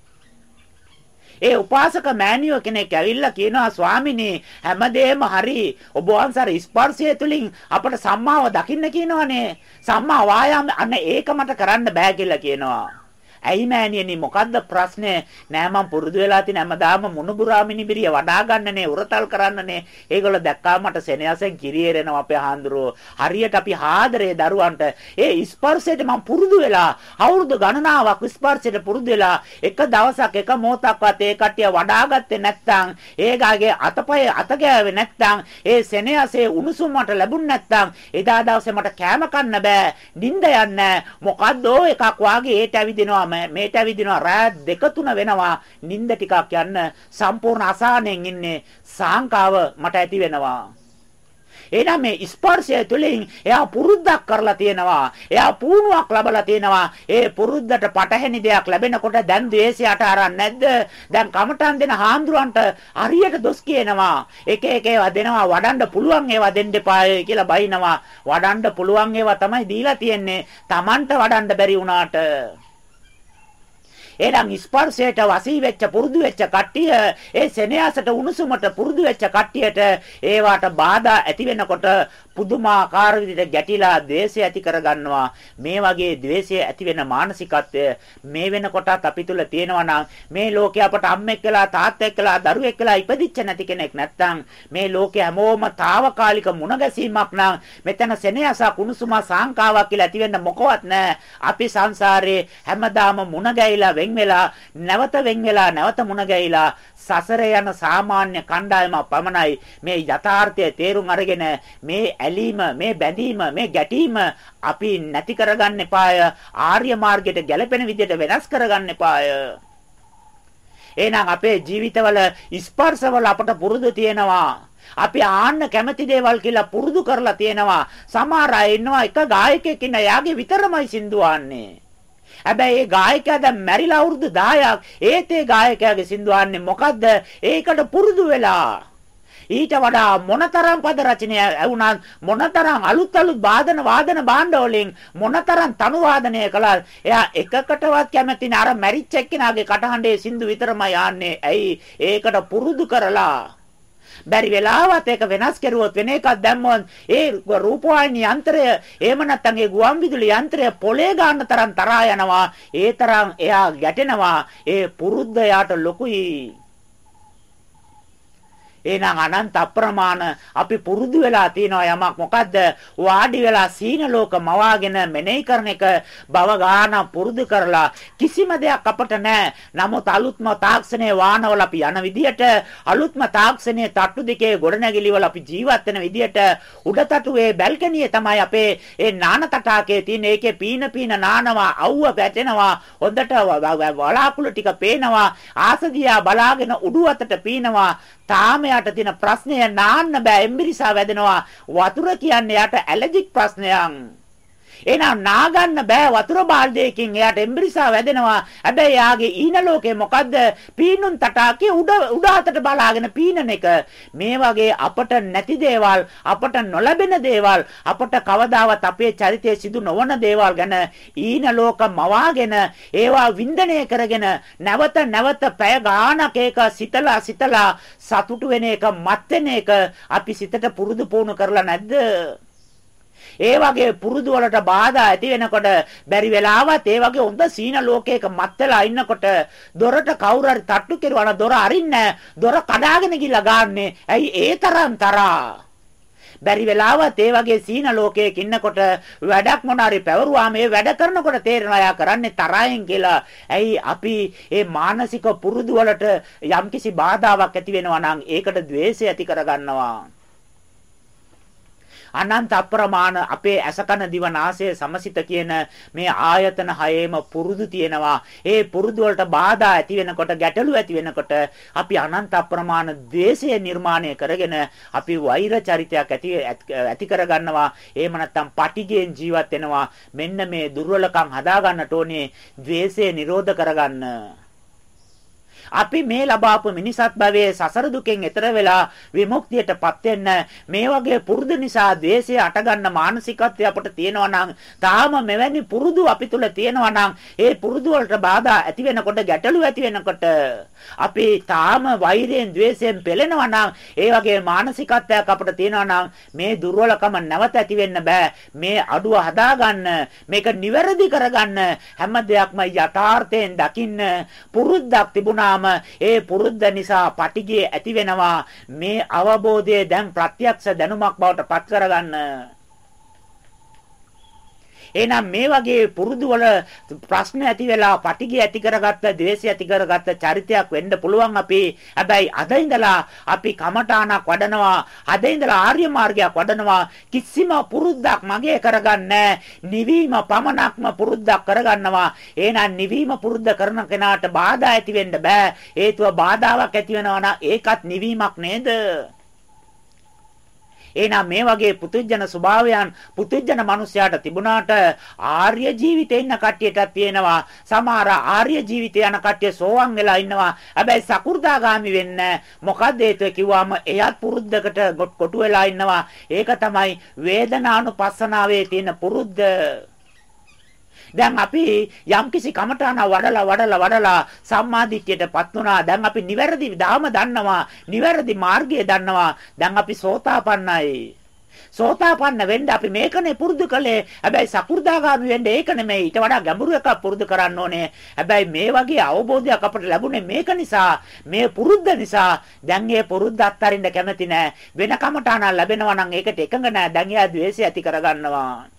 ඒ උපාසක මෑණියෝ කෙනෙක් ඇවිල්ලා කියනවා ස්වාමිනේ හැමදේම හරි ඔබ වහන්සේ ස්පර්ශය තුලින් අපට සම්මාව දකින්න කියනවනේ සම්මා වායාම අන්න ඒක මට කරන්න බෑ කියලා කියනවා ඇයි මෑණියනි මොකද්ද ප්‍රශ්නේ? නෑ මම පුරුදු වෙලා තියෙන හැමදාම මුණුබුරා මිනිබිරිය වඩා ගන්නනේ උරතල් කරන්නනේ. ඒගොල්ලෝ දැක්කා මට සෙනෙහසෙන් කිරියෙරෙනවා අපේ හාඳුරෝ. හරියට අපි ආදරේ දරුවන්ට ඒ ස්පර්ශයට මම පුරුදු වෙලා අවුරුදු ගණනාවක් ස්පර්ශයට පුරුදු වෙලා එක දවසක් එක මොහොතක්වත් ඒ කට්ටිය වඩාගත්තේ නැත්නම් ඒගාගේ අතපය අත ගෑවේ නැත්නම් ඒ සෙනෙහසේ උණුසුම මට ලැබුණ නැත්නම් එදා දවසේ මට කෑම කන්න බෑ නිින්ද යන්නේ මොකද්ද එකක් වාගේ ඒට ඇවිදිනවා මේට ඇවිදිනවා රෑ දෙක තුන වෙනවා නිින්ද ටිකක් යන්න සම්පූර්ණ අසහනෙන් ඉන්නේ සාංකාව මට ඇති වෙනවා එහෙනම් මේ ස්පර්ශය තුළින් එයා පුරුද්දක් කරලා තියෙනවා. එයා පුහුණුවක් ලබලා තියෙනවා. ඒ පුරුද්දට පටහැනි දෙයක් ලැබෙනකොට දැන් ද්වේෂයට අරන් නැද්ද? දැන් කමටන් දෙන හාමුදුරන්ට හරියට දොස් කියනවා. එක එක ඒවා දෙනවා වඩන්න පුළුවන් ඒවා දෙන්න එපායි කියලා බයිනවා. වඩන්න පුළුවන් ඒවා තමයි දීලා තියෙන්නේ. Tamanට වඩන්න බැරි වුණාට එහෙනම් ස්පර්ශයට වසී වෙච්ච පුරුදු වෙච්ච කට්ටිය ඒ සෙනෙහසට උණුසුමට පුරුදු වෙච්ච කට්ටියට ඒවට බාධා ඇති වෙනකොට පුදුමාකාර විදිහට ගැටිලා ද්වේෂය ඇති කරගන්නවා. මේ වගේ ද්වේෂය ඇති වෙන මානසිකත්වය මේ වෙනකොටත් අපි තුල තියෙනවා නම් මේ ලෝකේ අපට අම්මෙක් කියලා තාත්තෙක් කියලා දරුවෙක් කියලා ඉපදිච්ච නැති කෙනෙක් නැත්තම් මේ ලෝකේ හැමෝම తాවකාලික මුණ ගැසීමක් නම් මෙතන සෙනෙහසක් උණුසුම සාංකාවක් කියලා ඇති වෙන්න මොකවත් නැහැ. අපි සංසාරේ හැමදාම මුණ ගැහිලා වෙන් වෙලා නැවත වෙන් වෙලා නැවත මුණ ගැහිලා සසරේ යන සාමාන්‍ය කණ්ඩායම පමණයි මේ යථාර්ථය තේරුම් අරගෙන මේ ඇලීම මේ බැඳීම මේ ගැටීම අපි නැති කරගන්න එපාය ආර්ය මාර්ගයට ගැලපෙන විදිහට වෙනස් කරගන්න එපාය එහෙනම් අපේ ජීවිතවල ස්පර්ශවල අපට පුරුදු තියෙනවා. අපි ආන්න කැමති දේවල් කියලා පුරුදු කරලා තියෙනවා. සමහර අය ඉන්නවා එක ගායකයෙක් ඉන්න එයාගේ විතරමයි සින්දු ආන්නේ. හැබැයි ඒ ගායකයා දැන් මැරිලා අවුරුදු 10ක් ඒත් ඒ ගායකයාගේ සින්දු ආන්නේ මොකද්ද? ඒකට පුරුදු වෙලා. ඊට වඩා මොනතරම් පද රචනය වුණත් මොනතරම් අලුත් අලුත් වාදන වාදන භාණ්ඩ වලින් මොනතරම් තනු වාදනය කළත් එයා එකකටවත් කැමති නෑ. අර මැරිච් එක්කෙනාගේ කටහඬේ සින්දු විතරමයි ආන්නේ. ඇයි? ඒකට පුරුදු කරලා. බැරි වෙලාවත් ඒක වෙනස් කරුවොත් වෙන එකක් දැම්මොත් ඒ රූපවාහිනී යන්ත්‍රය එහෙම නැත්නම් ඒ ගුවන් විදුලි යන්ත්‍රය පොලේ ගන්න තරම් තරහා යනවා. ඒ තරම් එයා ගැටෙනවා. ඒ පුරුද්ද යාට ලොකුයි. එහෙනම් අනන්ත අප්‍රමාණ. අපි පුරුදු වෙලා තියෙනවා යමක්. මොකද්ද? වාඩි වෙලා සීන ලෝක මවාගෙන මෙනෙහි කරන එක බව ගාන පුරුදු කරලා කිසිම දෙයක් අපට නැහැ නමුත් අලුත්ම තාක්ෂණයේ වානවල අපි යන විදියට අලුත්ම තාක්ෂණයේ තට්ටු දෙකේ ගොඩනැගිලිවල අපි ජීවත් වෙන විදියට උඩතටුවේ බැල්කනියේ තමයි අපේ ඒ නාන තටාකේ තියෙන ඒකේ පීන පීන නානවා අවුව පැටෙනවා හොඳට වලාකුළු ටික පේනවා ආසදියා බලාගෙන උඩු අතට පීනවා. තාම යාට තියෙන ප්‍රශ්නය නාන්න බෑ. එම්බිරිසා වැදෙනවා. වතුර කියන්නේ යාට ඇලර්ජික් ප්‍රශ්නයක්. එහෙනම් නාගන්න බෑ වතුර බාල්දියකින් එයාට එම්බ්‍රිසා වැදෙනවා. හැබැයි යාගේ ඊන ලෝකේ මොකද්ද? පීනුන් තටාකේ උඩ උඩ අතට බලාගෙන පීනන එක. මේ වගේ අපට නැති දේවල්, අපට නොලැබෙන දේවල්, අපට කවදාවත් අපේ චරිතයේ සිදු නොවන දේවල් ගැන ඊන ලෝක මවාගෙන ඒවා වින්දනය කරගෙන නැවත නැවත පැය ගාණක් ඒක සිතලා සිතලා සතුටු වෙන එක මත් වෙන එක අපි සිතට පුරුදු පුහුණු කරලා නැද්ද? ඒ වගේ පුරුදු වලට බාධා ඇති වෙනකොට බැරි වෙලාවත් ඒ වගේ හොඳ සීන ලෝකයක මත් වෙලා ඉන්නකොට දොරට කවුරු හරි තට්ටු කෙරුවා දොර අරින්නේ දොර කඩාගෙන ගිහලා ගාන්නේ. ඇයි ඒ තරම් තරහා? බැරි වෙලාවත් ඒ වගේ සීන ලෝකයක ඉන්නකොට වැඩක් මොනාරි පැවරුවාම ඒ වැඩ කරනකොට තේරෙනවා යා කරන්නේ තරහෙන් කියලා. ඇයි අපි මේ මානසික පුරුදු වලට යම්කිසි බාධාවක් ඇති වෙනවා නම් ඒකට द्वේෂය ඇති කරගන්නවා. අනන්ත අප්‍රමාණ අපේ ඇසකන දිවනාසය සමසිත කියන මේ ආයතන හයේම පුරුදු තියෙනවා. ඒ පුරුදු වලට බාධා ඇති වෙනකොට ගැටලු ඇති වෙනකොට අපි අනන්ත අප්‍රමාණ ද්වේෂය නිර්මාණය කරගෙන අපි වෛර චරිතයක් ඇති ඇති කරගන්නවා. එහෙම නැත්නම් පටිගයෙන් ජීවත් වෙනවා. මෙන්න මේ දුර්වලකම් හදා ගන්නට ඕනේ ද්වේෂය නිරෝධ කරගන්න. අපි මේ ලබාපු මිනිසත් භවයේ සසර දුකෙන් එතර වෙලා විමුක්තියටපත් වෙන්න මේ වගේ පුරුදු නිසා ද්වේෂය අටගන්න මානසිකත්වය අපට තියෙනවා නම් තාම මෙවැනි පුරුදු අපි තුල තියෙනවා නම් ඒ පුරුදු වලට බාධා ඇති වෙනකොට ගැටලු ඇති වෙනකොට අපි තාම වෛරයෙන් ද්වේෂයෙන් පෙළෙනවා නම් ඒ වගේ මානසිකත්වයක් අපට තියෙනවා නම් මේ දුර්වලකම නැවත ඇති වෙන්න බෑ. මේ අඩුව හදාගන්න මේක නිවැරදි කරගන්න හැම දෙයක්ම යථාර්ථයෙන් දකින්න පුරුද්දක් තිබුණාම වුණාම ඒ පුරුද්ද නිසා පටිගය ඇති වෙනවා. මේ අවබෝධය දැන් ප්‍රත්‍යක්ෂ දැනුමක් බවට පත් කරගන්න. එහෙනම් මේ වගේ පුරුදු වල ප්‍රශ්න ඇති වෙලා පටිගය ඇති කරගත්ත, ද්වේෂය ඇති කරගත්ත චරිතයක් වෙන්න පුළුවන් අපි. හැබැයි අද ඉඳලා අපි කමඨාණක් වඩනවා, අද ඉඳලා ආර්ය මාර්ගයක් වඩනවා. කිසිම පුරුද්දක් මගේ කරගන්නේ නිවීම පමණක්ම පුරුද්දක් කරගන්නවා. එහෙනම් නිවීම පුරුද්ද කරන කෙනාට බාධා ඇති වෙන්න බෑ. හේතුව බාධාවක් ඇති වෙනවා නම් ඒකත් නිවීමක් නේද? එහෙනම් මේ වගේ පුදුජන ස්වභාවයන් පුදුජන මිනිසයාට තිබුණාට ආර්ය ජීවිතේ ඉන්න කට්ටියටත් තියෙනවා. සමහර ආර්ය ජීවිතේ යන කට්ටිය සෝවන් වෙලා ඉන්නවා. හැබැයි සකු르දාගාමි වෙන්න මොකද හේතුව කිව්වම එයත් පුරුද්දකට කොටු වෙලා ඉන්නවා. ඒක තමයි වේදනානුපස්සනාවේ තියෙන පුරුද්ද. දැන් අපි යම්කිසි කමඨාන වඩලා වඩලා වඩලා සම්මාදිට්ඨියටපත් වුණා. දැන් අපි නිවැරදි ධාම දන්නවා. නිවැරදි මාර්ගය දන්නවා. දැන් අපි සෝතාපන්නයි. සෝතාපන්න වෙන්න අපි මේකනේ පුරුදු කළේ. හැබැයි සකු르දාගාමි වෙන්න ඒක නෙමෙයි. ඊට වඩා ගැඹුරු එකක් පුරුදු කරන්න ඕනේ. හැබැයි මේ වගේ අවබෝධයක් අපට ලැබුණේ මේක නිසා, මේ පුරුද්ද නිසා. දැන් මේ පුරුද්ද අත්හරින්න කැමති නෑ. වෙන කමටහන ලැබෙනවා නම් ඒකට එකඟ නෑ. දැන් එයා ද්වේෂය ඇති කරගන්නවා.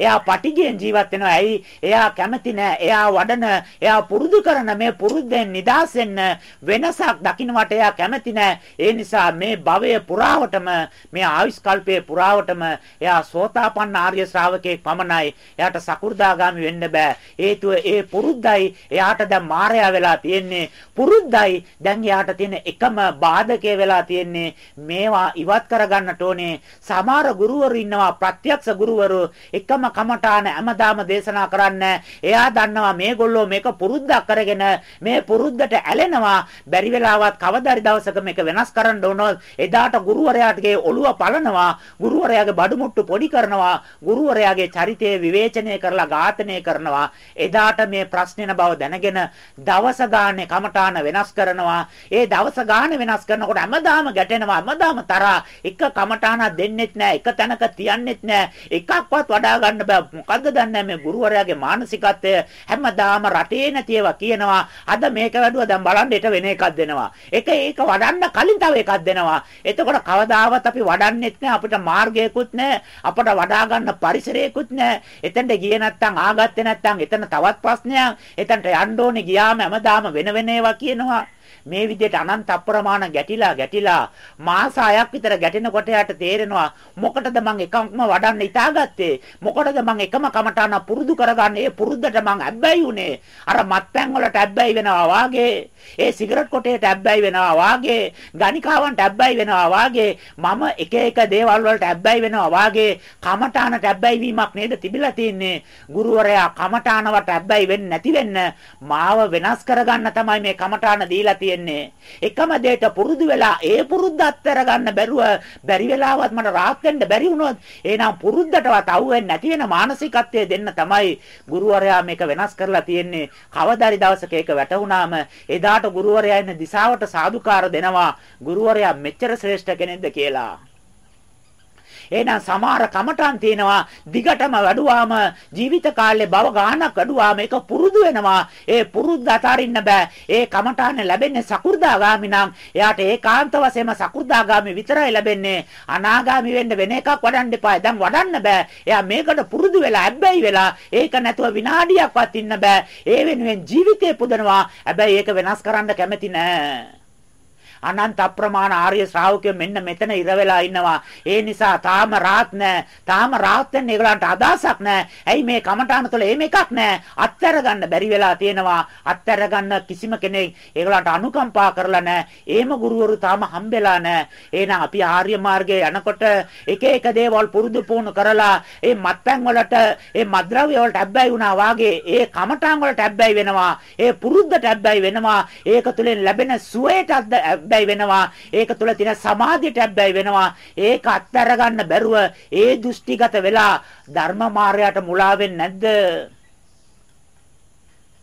එයා පටිගයෙන් ජීවත් වෙනවා. ඇයි? එයා කැමති නෑ. එයා වඩන, එයා පුරුදු කරන මේ පුරුද්දෙන් නිදහස් වෙන්න වෙනසක් දකින්නට එයා කැමති නෑ. ඒ නිසා මේ භවය පුරාවටම මේ ආයුෂ්කල්පයේ පුරාවටම එයා සෝතාපන්න ආර්ය ශ්‍රාවකෙක් පමණයි. එයාට සකු르දාගාමි වෙන්න බෑ. හේතුව ඒ පුරුද්දයි එයාට දැන් මායя වෙලා තියෙන්නේ. පුරුද්දයි දැන් එයාට තියෙන එකම බාධකය වෙලා තියෙන්නේ මේවා ඉවත් කරගන්නට ඕනේ. සමහර ගුරුවරු ඉන්නවා ප්‍රත්‍යක්ෂ ගුරුවරු එකම කමඨාන හැමදාම දේශනා කරන්න. එයා දන්නවා මේගොල්ලෝ මේක පුරුද්දක් කරගෙන මේ පුරුද්දට ඇලෙනවා. බැරි වෙලාවත් කවදාරි දවසක මේක වෙනස් කරන්න ඕනොත් එදාට ගුරුවරයාගේ ඔළුව පලනවා. ගුරුවරයාගේ බඩු මුට්ටු පොඩි කරනවා. ගුරුවරයාගේ චරිතය විවේචනය කරලා ඝාතනය කරනවා. එදාට මේ ප්‍රශ්නින බව දැනගෙන දවස ගානේ කමඨාන වෙනස් කරනවා. ඒ දවස ගානේ වෙනස් කරනකොට හැමදාම ගැටෙනවා. හැමදාම තරහා එක කමඨාන දෙන්නෙත් නෑ. එක තැනක තියන්නෙත් නෑ. එකක්වත් වඩා ගන්න බෑ. මොකද්ද දන්නේ මේ ගුරුවරයාගේ මානසිකත්වය හැමදාම රටේ නැතිව කියනවා. අද මේක වැඩුවා දැන් බලන්න ඊට වෙන එකක් දෙනවා. එක ඒක වඩන්න කලින් තව එකක් දෙනවා. එතකොට කවදාවත් අපි වඩන්නෙත් නෑ. අපිට මාර්ගයකුත් නෑ. අපට වඩා ගන්න පරිසරයකුත් නෑ. එතනට ගියේ නැත්තම් ආගත්තේ නැත්තම් එතන තවත් ප්‍රශ්නයක්. එතනට යන්න ඕනේ ගියාම හැමදාම වෙන වෙන ඒවා කියනවා. මේ විදිහට අනන්ත අප්‍රමාණ ගැටිලා ගැටිලා මාස 6ක් විතර ගැටෙනකොට යාට තේරෙනවා මොකටද මං එකක්ම වඩන්න ඉතාගත්තේ? මොකටද මං එකම කමටාන පුරුදු කරගන්නේ? ඒ පුරුද්දට මං ඇබ්බැහි උනේ අර මත්පැන් වලට ඇබ්බැහි වෙනවා වාගේ. ඒ සිගරට් කොටේට ඇබ්බැහි වෙනවා වාගේ. ගණිකාවන්ට ඇබ්බැහි වෙනවා වාගේ. මම එක එක දේවල් වලට ඇබ්බැහි වෙනවා වාගේ. කමටානට ඇබ්බැහි වීමක් නේද තිබිලා තින්නේ ගුරුවරයා කමටානවට ඇබ්බැහි වෙන්නේ නැති වෙන්න මාව වෙනස් කරගන්න තමයි මේ කමටාන දීලා තියෙන්නේ. එකම දෙයට පුරුදු වෙලා ඒ පුරුද්ද අත්තර ගන්න බැරුව බැරි වෙලාවත් මට rahat වෙන්න බැරි වුණොත් එහෙනම් පුරුද්දටවත් අහුවෙන්නේ නැති වෙන මානසිකත්වය දෙන්න තමයි ගුරුවරයා මේක වෙනස් කරලා තියෙන්නේ. කවදාරි දවසක ඒක වැටුණාම එදාට ගුරුවරයා ඉන්න දිශාවට සාදුකාර දෙනවා. ගුරුවරයා මෙච්චර ශ්‍රේෂ්ඨ කෙනෙක්ද කියලා. එහෙනම් සමහර කමටන් තියෙනවා දිගටම වැඩුවාම ජීවිත කාලේ බව ගානක් වැඩුවාම ඒක පුරුදු වෙනවා. ඒ පුරුද්ද අතාරින්න බෑ. ඒ කමටාන ලැබෙන්නේ සකු르දාගාමි නම් එයාට ඒකාන්ත වශයෙන්ම සකු르දාගාමි විතරයි ලැබෙන්නේ. අනාගාමි වෙන්න වෙන එකක් වඩන්න එපා. දැන් වඩන්න බෑ. එයා මේකට පුරුදු වෙලා හැබැයි වෙලා ඒක නැතුව විනාඩියක්වත් ඉන්න බෑ. ඒ වෙනුවෙන් ජීවිතේ පුදනවා. හැබැයි ඒක වෙනස් කරන්න කැමති නෑ. අනන්ත අප්‍රමාණ ආර්ය ශ්‍රාවකයෝ මෙන්න මෙතන ඉර වෙලා ඉන්නවා. ඒ නිසා තාම රාත් නැහැ. තාම රාත් වෙන්න ඒගොල්ලන්ට අදහසක් නැහැ. ඇයි මේ කමඨාන තුළ එහෙම එකක් නැහැ. අත්තර ගන්න බැරි වෙලා තියෙනවා. අත්තර ගන්න කිසිම කෙනෙක් ඒගොල්ලන්ට අනුකම්පා කරලා නැහැ. එහෙම ගුරුවරු තාම හම්බෙලා නැහැ. එහෙනම් අපි ආර්ය මාර්ගයේ යනකොට එක එක දේවල් පුරුදු පුහුණු කරලා ඒ මත්පැන් වලට ඒ මද්ද්‍රව්‍ය වලට ඇබ්බැහි වුණා වාගේ ඒ කමඨාන් වලට ඇබ්බැහි වෙනවා. ඒ පුරුද්දට ඇබ්බැහි වෙනවා. ඒක තුළින් ලැබෙන සුවයට ඇබ්බැහි වෙනවා. ඒක තුල තියෙන සමාධියට ඇබ්බැහි වෙනවා. ඒක අත්හැර ගන්න බැරුව ඒ දෘෂ්ටිගත වෙලා ධර්ම මාර්ගයට මුලා වෙන්නේ නැද්ද?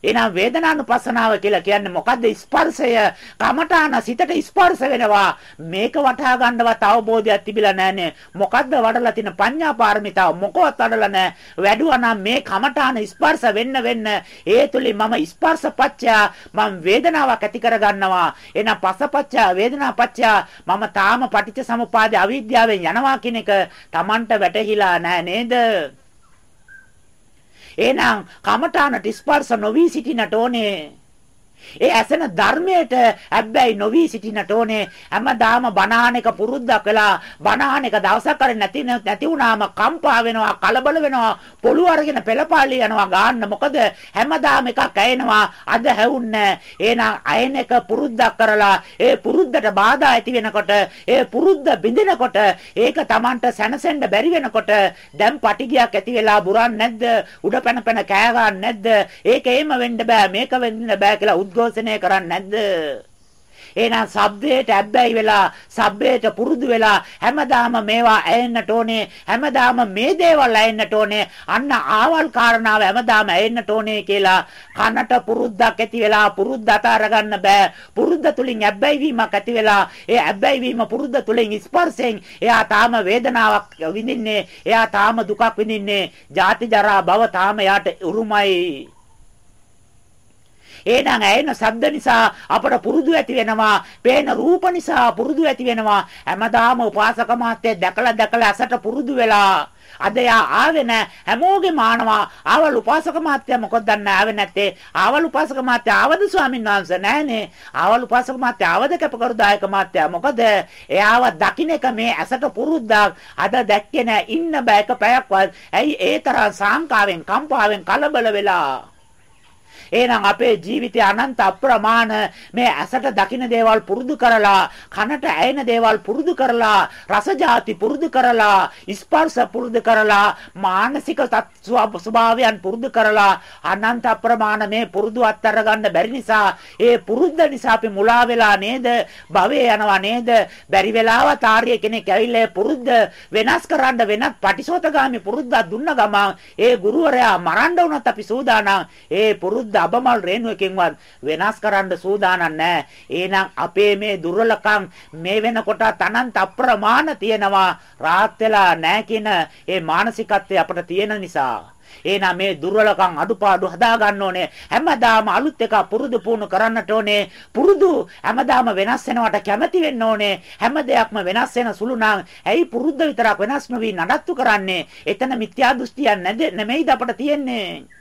එහෙනම් වේදනානුපස්සනාව කියලා කියන්නේ මොකද්ද? ස්පර්ශය. කමඨාන සිතට ස්පර්ශ වෙනවා. මේක වටහා ගන්නවත් අවබෝධයක් තිබිලා නැහනේ. මොකද්ද වඩලා තියෙන පඤ්ඤා පාරමිතාව? මොකවත් වඩලා නැහැ. වැඩුවා නම් මේ කමඨාන ස්පර්ශ වෙන්න වෙන්න ඒ තුලින් මම ස්පර්ශපච්චය මම වේදනාවක් ඇති කර ගන්නවා එහෙනම් පසපච්චය වේදනාපච්චය මම තාම පටිච්ච සමුපාදේ අවිද්‍යාවෙන් යනවා කියන එක Tamanට වැටහිලා නැහැ නේද? එහෙනම් කමඨානට ස්පර්ශ නොවි සිටිනට ඕනේ. ඒ ඇසෙන ධර්මයට හැබැයි නොවි සිටින්නට ඕනේ. හැමදාම බණාන එක පුරුද්දක් වෙලා බණාන එක දවසක් කර නැති නැති වුණාම කම්පා වෙනවා කලබල වෙනවා පොළු අරගෙන පෙළපාලි යනවා ගන්න. මොකද හැමදාම එකක් ඇයෙනවා අද හැවුන්නේ. එහෙනම් අයන එක පුරුද්දක් කරලා ඒ පුරුද්දට බාධා ඇති වෙනකොට ඒ පුරුද්ද බිඳිනකොට ඒක Tamanට සැනසෙන්න බැරි වෙනකොට දැන් පටිගියක් ඇති වෙලා බුරන් නැද්ද? උඩ පැන පැන කෑ ගන්න නැද්ද? ඒක එහෙම වෙන්න බෑ මේක වෙන්න බෑ කියලා උද්ඝෝෂණය කරන්නේ නැද්ද? එහෙනම් සබ්බේට ඇබ්බැහි වෙලා සබ්බේට පුරුදු වෙලා හැමදාම මේවා ඇයෙන්නට ඕනේ හැමදාම මේ දේවල් ඇයෙන්නට ඕනේ. අන්න ආවල් කාරණාව හැමදාම ඇයෙන්නට ඕනේ කියලා කනට පුරුද්දක් ඇති වෙලා පුරුද්ද අතාර ගන්න බෑ. පුරුද්ද තුලින් ඇබ්බැහි වීමක් ඇති වෙලා ඒ ඇබ්බැහි වීම පුරුද්ද තුලින් ස්පර්ශයෙන් එයා තාම වේදනාවක් විඳින්නේ එයා තාම දුකක් විඳින්නේ. ජාති ජරා භව තාම යාට උරුමයි. එහෙනම් ඇයෙන ශබ්ද නිසා අපට පුරුදු ඇති වෙනවා. පේන රූප නිසා පුරුදු ඇති වෙනවා. හැමදාම උපාසක මාත්‍ය දැකලා දැකලා අසට පුරුදු වෙලා අද යා ආවේ නැහැ. හැමෝගේ මානවා ආවල් උපාසක මාත්‍යා මොකද දන්නේ ආවේ නැත්තේ? ආවල් උපාසක මාත්‍යා ආවද ස්වාමීන් වහන්සේ නැහනේ. ආවල් උපාසක මාත්‍යා ආවද කැපකරු දායක මාත්‍යා මොකද? එයාව දකින්න එක මේ ඇසට පුරුද්දක්. අද දැක්කේ නැහැ. ඉන්න බෑ එක පැයක්වත්. ඇයි ඒ තරම් සාංකාවෙන් කම්පාවෙන් කලබල වෙලා එහෙනම් අපේ ජීවිතය අනන්ත අප්‍රමාණ මේ ඇසට දකින්න දේවල් පුරුදු කරලා, කනට ඇහෙන දේවල් පුරුදු කරලා, රස જાති පුරුදු කරලා, ස්පර්ශ පුරුදු කරලා, මානසික ස්වභාවයන් පුරුදු කරලා අනන්ත අප්‍රමාණ මේ පුරුදු අත්තර ගන්න බැරි නිසා, ඒ පුරුද්ද නිසා අපි මුලා වෙලා නේද? භවයේ යනවා නේද? බැරි වෙලාවත් ආර්ය කෙනෙක් ඇවිල්ලා පුරුද්ද වෙනස් කරන්න වෙනත් පටිසෝතගාමි පුරුද්දක් දුන්න ගමන් ඒ ගුරුවරයා මරන්න වුණත් අපි සූදානම් ඒ පුරුද්ද අබමල් රේණුවකින්වත් වෙනස් කරන්න සූදානම් නැහැ. එහෙනම් අපේ මේ දුර්වලකම් මේ වෙනකොට තනන්ත අප්‍රමාණ තියෙනවා. රාත් වෙලා නැහැ කියන ඒ මානසිකත්වය අපිට තියෙන නිසා එහෙනම් මේ දුර්වලකම් අඩුපාඩු හදා ගන්න ඕනේ. හැමදාම අලුත් එක පුරුදු පුහුණු කරන්නට ඕනේ. පුරුදු හැමදාම වෙනස් වෙනවට කැමති වෙන්න ඕනේ. හැම දෙයක්ම වෙනස් වෙන සුළු නම් ඇයි පුරුද්ද විතරක් වෙනස් නොවි නඩත්තු කරන්නේ? එතන මිත්‍යා දෘෂ්ටියක් නැද නෙමෙයිද අපට තියෙන්නේ?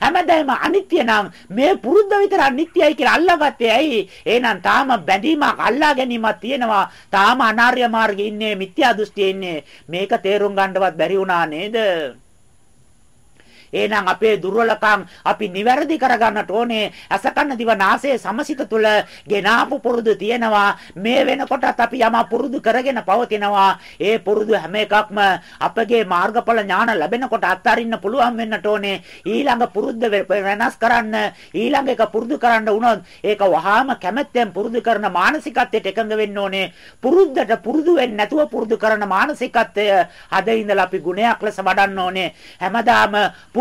හැමදාම අනිත්‍ය නම් මේ පුරුද්ද විතර අනිත්‍යයි කියලා අල්ලාගත්තේ ඇයි? එහෙනම් තාම බැඳීමක් අල්ලා ගැනීමක් තියෙනවා. තාම අනාර්ය මාර්ගේ ඉන්නේ මිත්‍යා දෘෂ්ටියේ ඉන්නේ. මේක තේරුම් ගන්නවත් බැරි වුණා නේද? එහෙනම් අපේ දුර්වලකම් අපි නිවැරදි කරගන්නට ඕනේ. අසකන්න දිව නාසයේ සමසිත තුල ගෙනාපු පුරුදු තියෙනවා. මේ වෙනකොටත් අපි යම පුරුදු කරගෙන පවතිනවා. ඒ පුරුදු හැම එකක්ම අපගේ මාර්ගඵල ඥාන ලැබෙනකොට අත්හරින්න පුළුවන් වෙන්නට ඕනේ. ඊළඟ පුරුද්ද වෙනස් කරන්න ඊළඟ එක පුරුදු කරන්න වුණොත් ඒක වහාම කැමැත්තෙන් පුරුදු කරන මානසිකත්වයට එකඟ වෙන්න ඕනේ. පුරුද්දට පුරුදු වෙන්නේ නැතුව පුරුදු කරන මානසිකත්වය අද ඉඳලා අපි ගුණයක් ලෙස වඩන්න ඕනේ. හැමදාම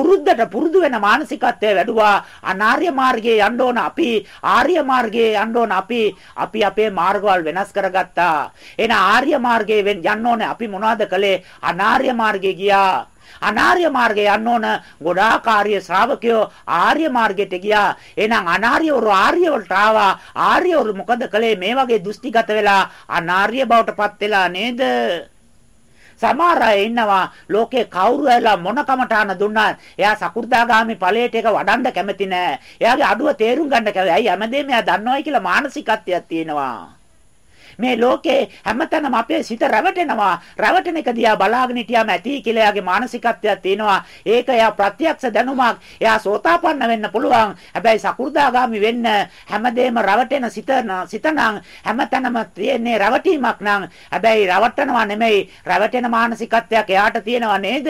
පුරුද්දට පුරුදු වෙන මානසිකත්වය වැඩුවා අනාර්ය මාර්ගයේ යන්න ඕන අපි ආර්ය මාර්ගයේ යන්න ඕන අපි අපි අපේ මාර්ගවල් වෙනස් කරගත්තා එන ආර්ය මාර්ගයේ යන්න ඕනේ අපි මොනවද කළේ අනාර්ය මාර්ගයේ ගියා අනාර්ය මාර්ගයේ යන්න ඕන ගොඩාක් ආර්ය ශ්‍රාවකයෝ ආර්ය මාර්ගයට ගියා. එහෙනම් අනාර්යවරු ආර්ය වලට ආවා. ආර්යවරු මොකද කළේ? මේ වගේ දෘෂ්ටිගත වෙලා අනාර්ය බවට පත් වෙලා නේද? සමහර අය ඉන්නවා ලෝකේ කවුරු ඇලා මොන කමටහන දුන්නා එයා සකු르දාගාමි ඵලයට එක වඩන්න කැමති නෑ. එයාගේ අඩුව තේරුම් ගන්න කැමති. ඇයි හැමදේම එයා දන්නවයි කියලා මානසිකත්වයක් තියෙනවා. මේ ලෝකේ හැමතැනම අපේ සිත රැවටෙනවා. රැවටෙන එක දිහා බලාගෙන හිටියාම ඇති කියලා එයාගේ මානසිකත්වයක් තියෙනවා. ඒක එයා ප්‍රත්‍යක්ෂ දැනුමක්. එයා සෝතාපන්න වෙන්න පුළුවන්. හැබැයි සකු르දාගාමි වෙන්න හැමදේම රැවටෙන සිත සිතනම් හැමතැනම තියෙන්නේ රැවටීමක් නම්. හැබැයි රැවටෙනවා නෙමෙයි. රැවටෙන මානසිකත්වයක් එයාට තියෙනවා නේද?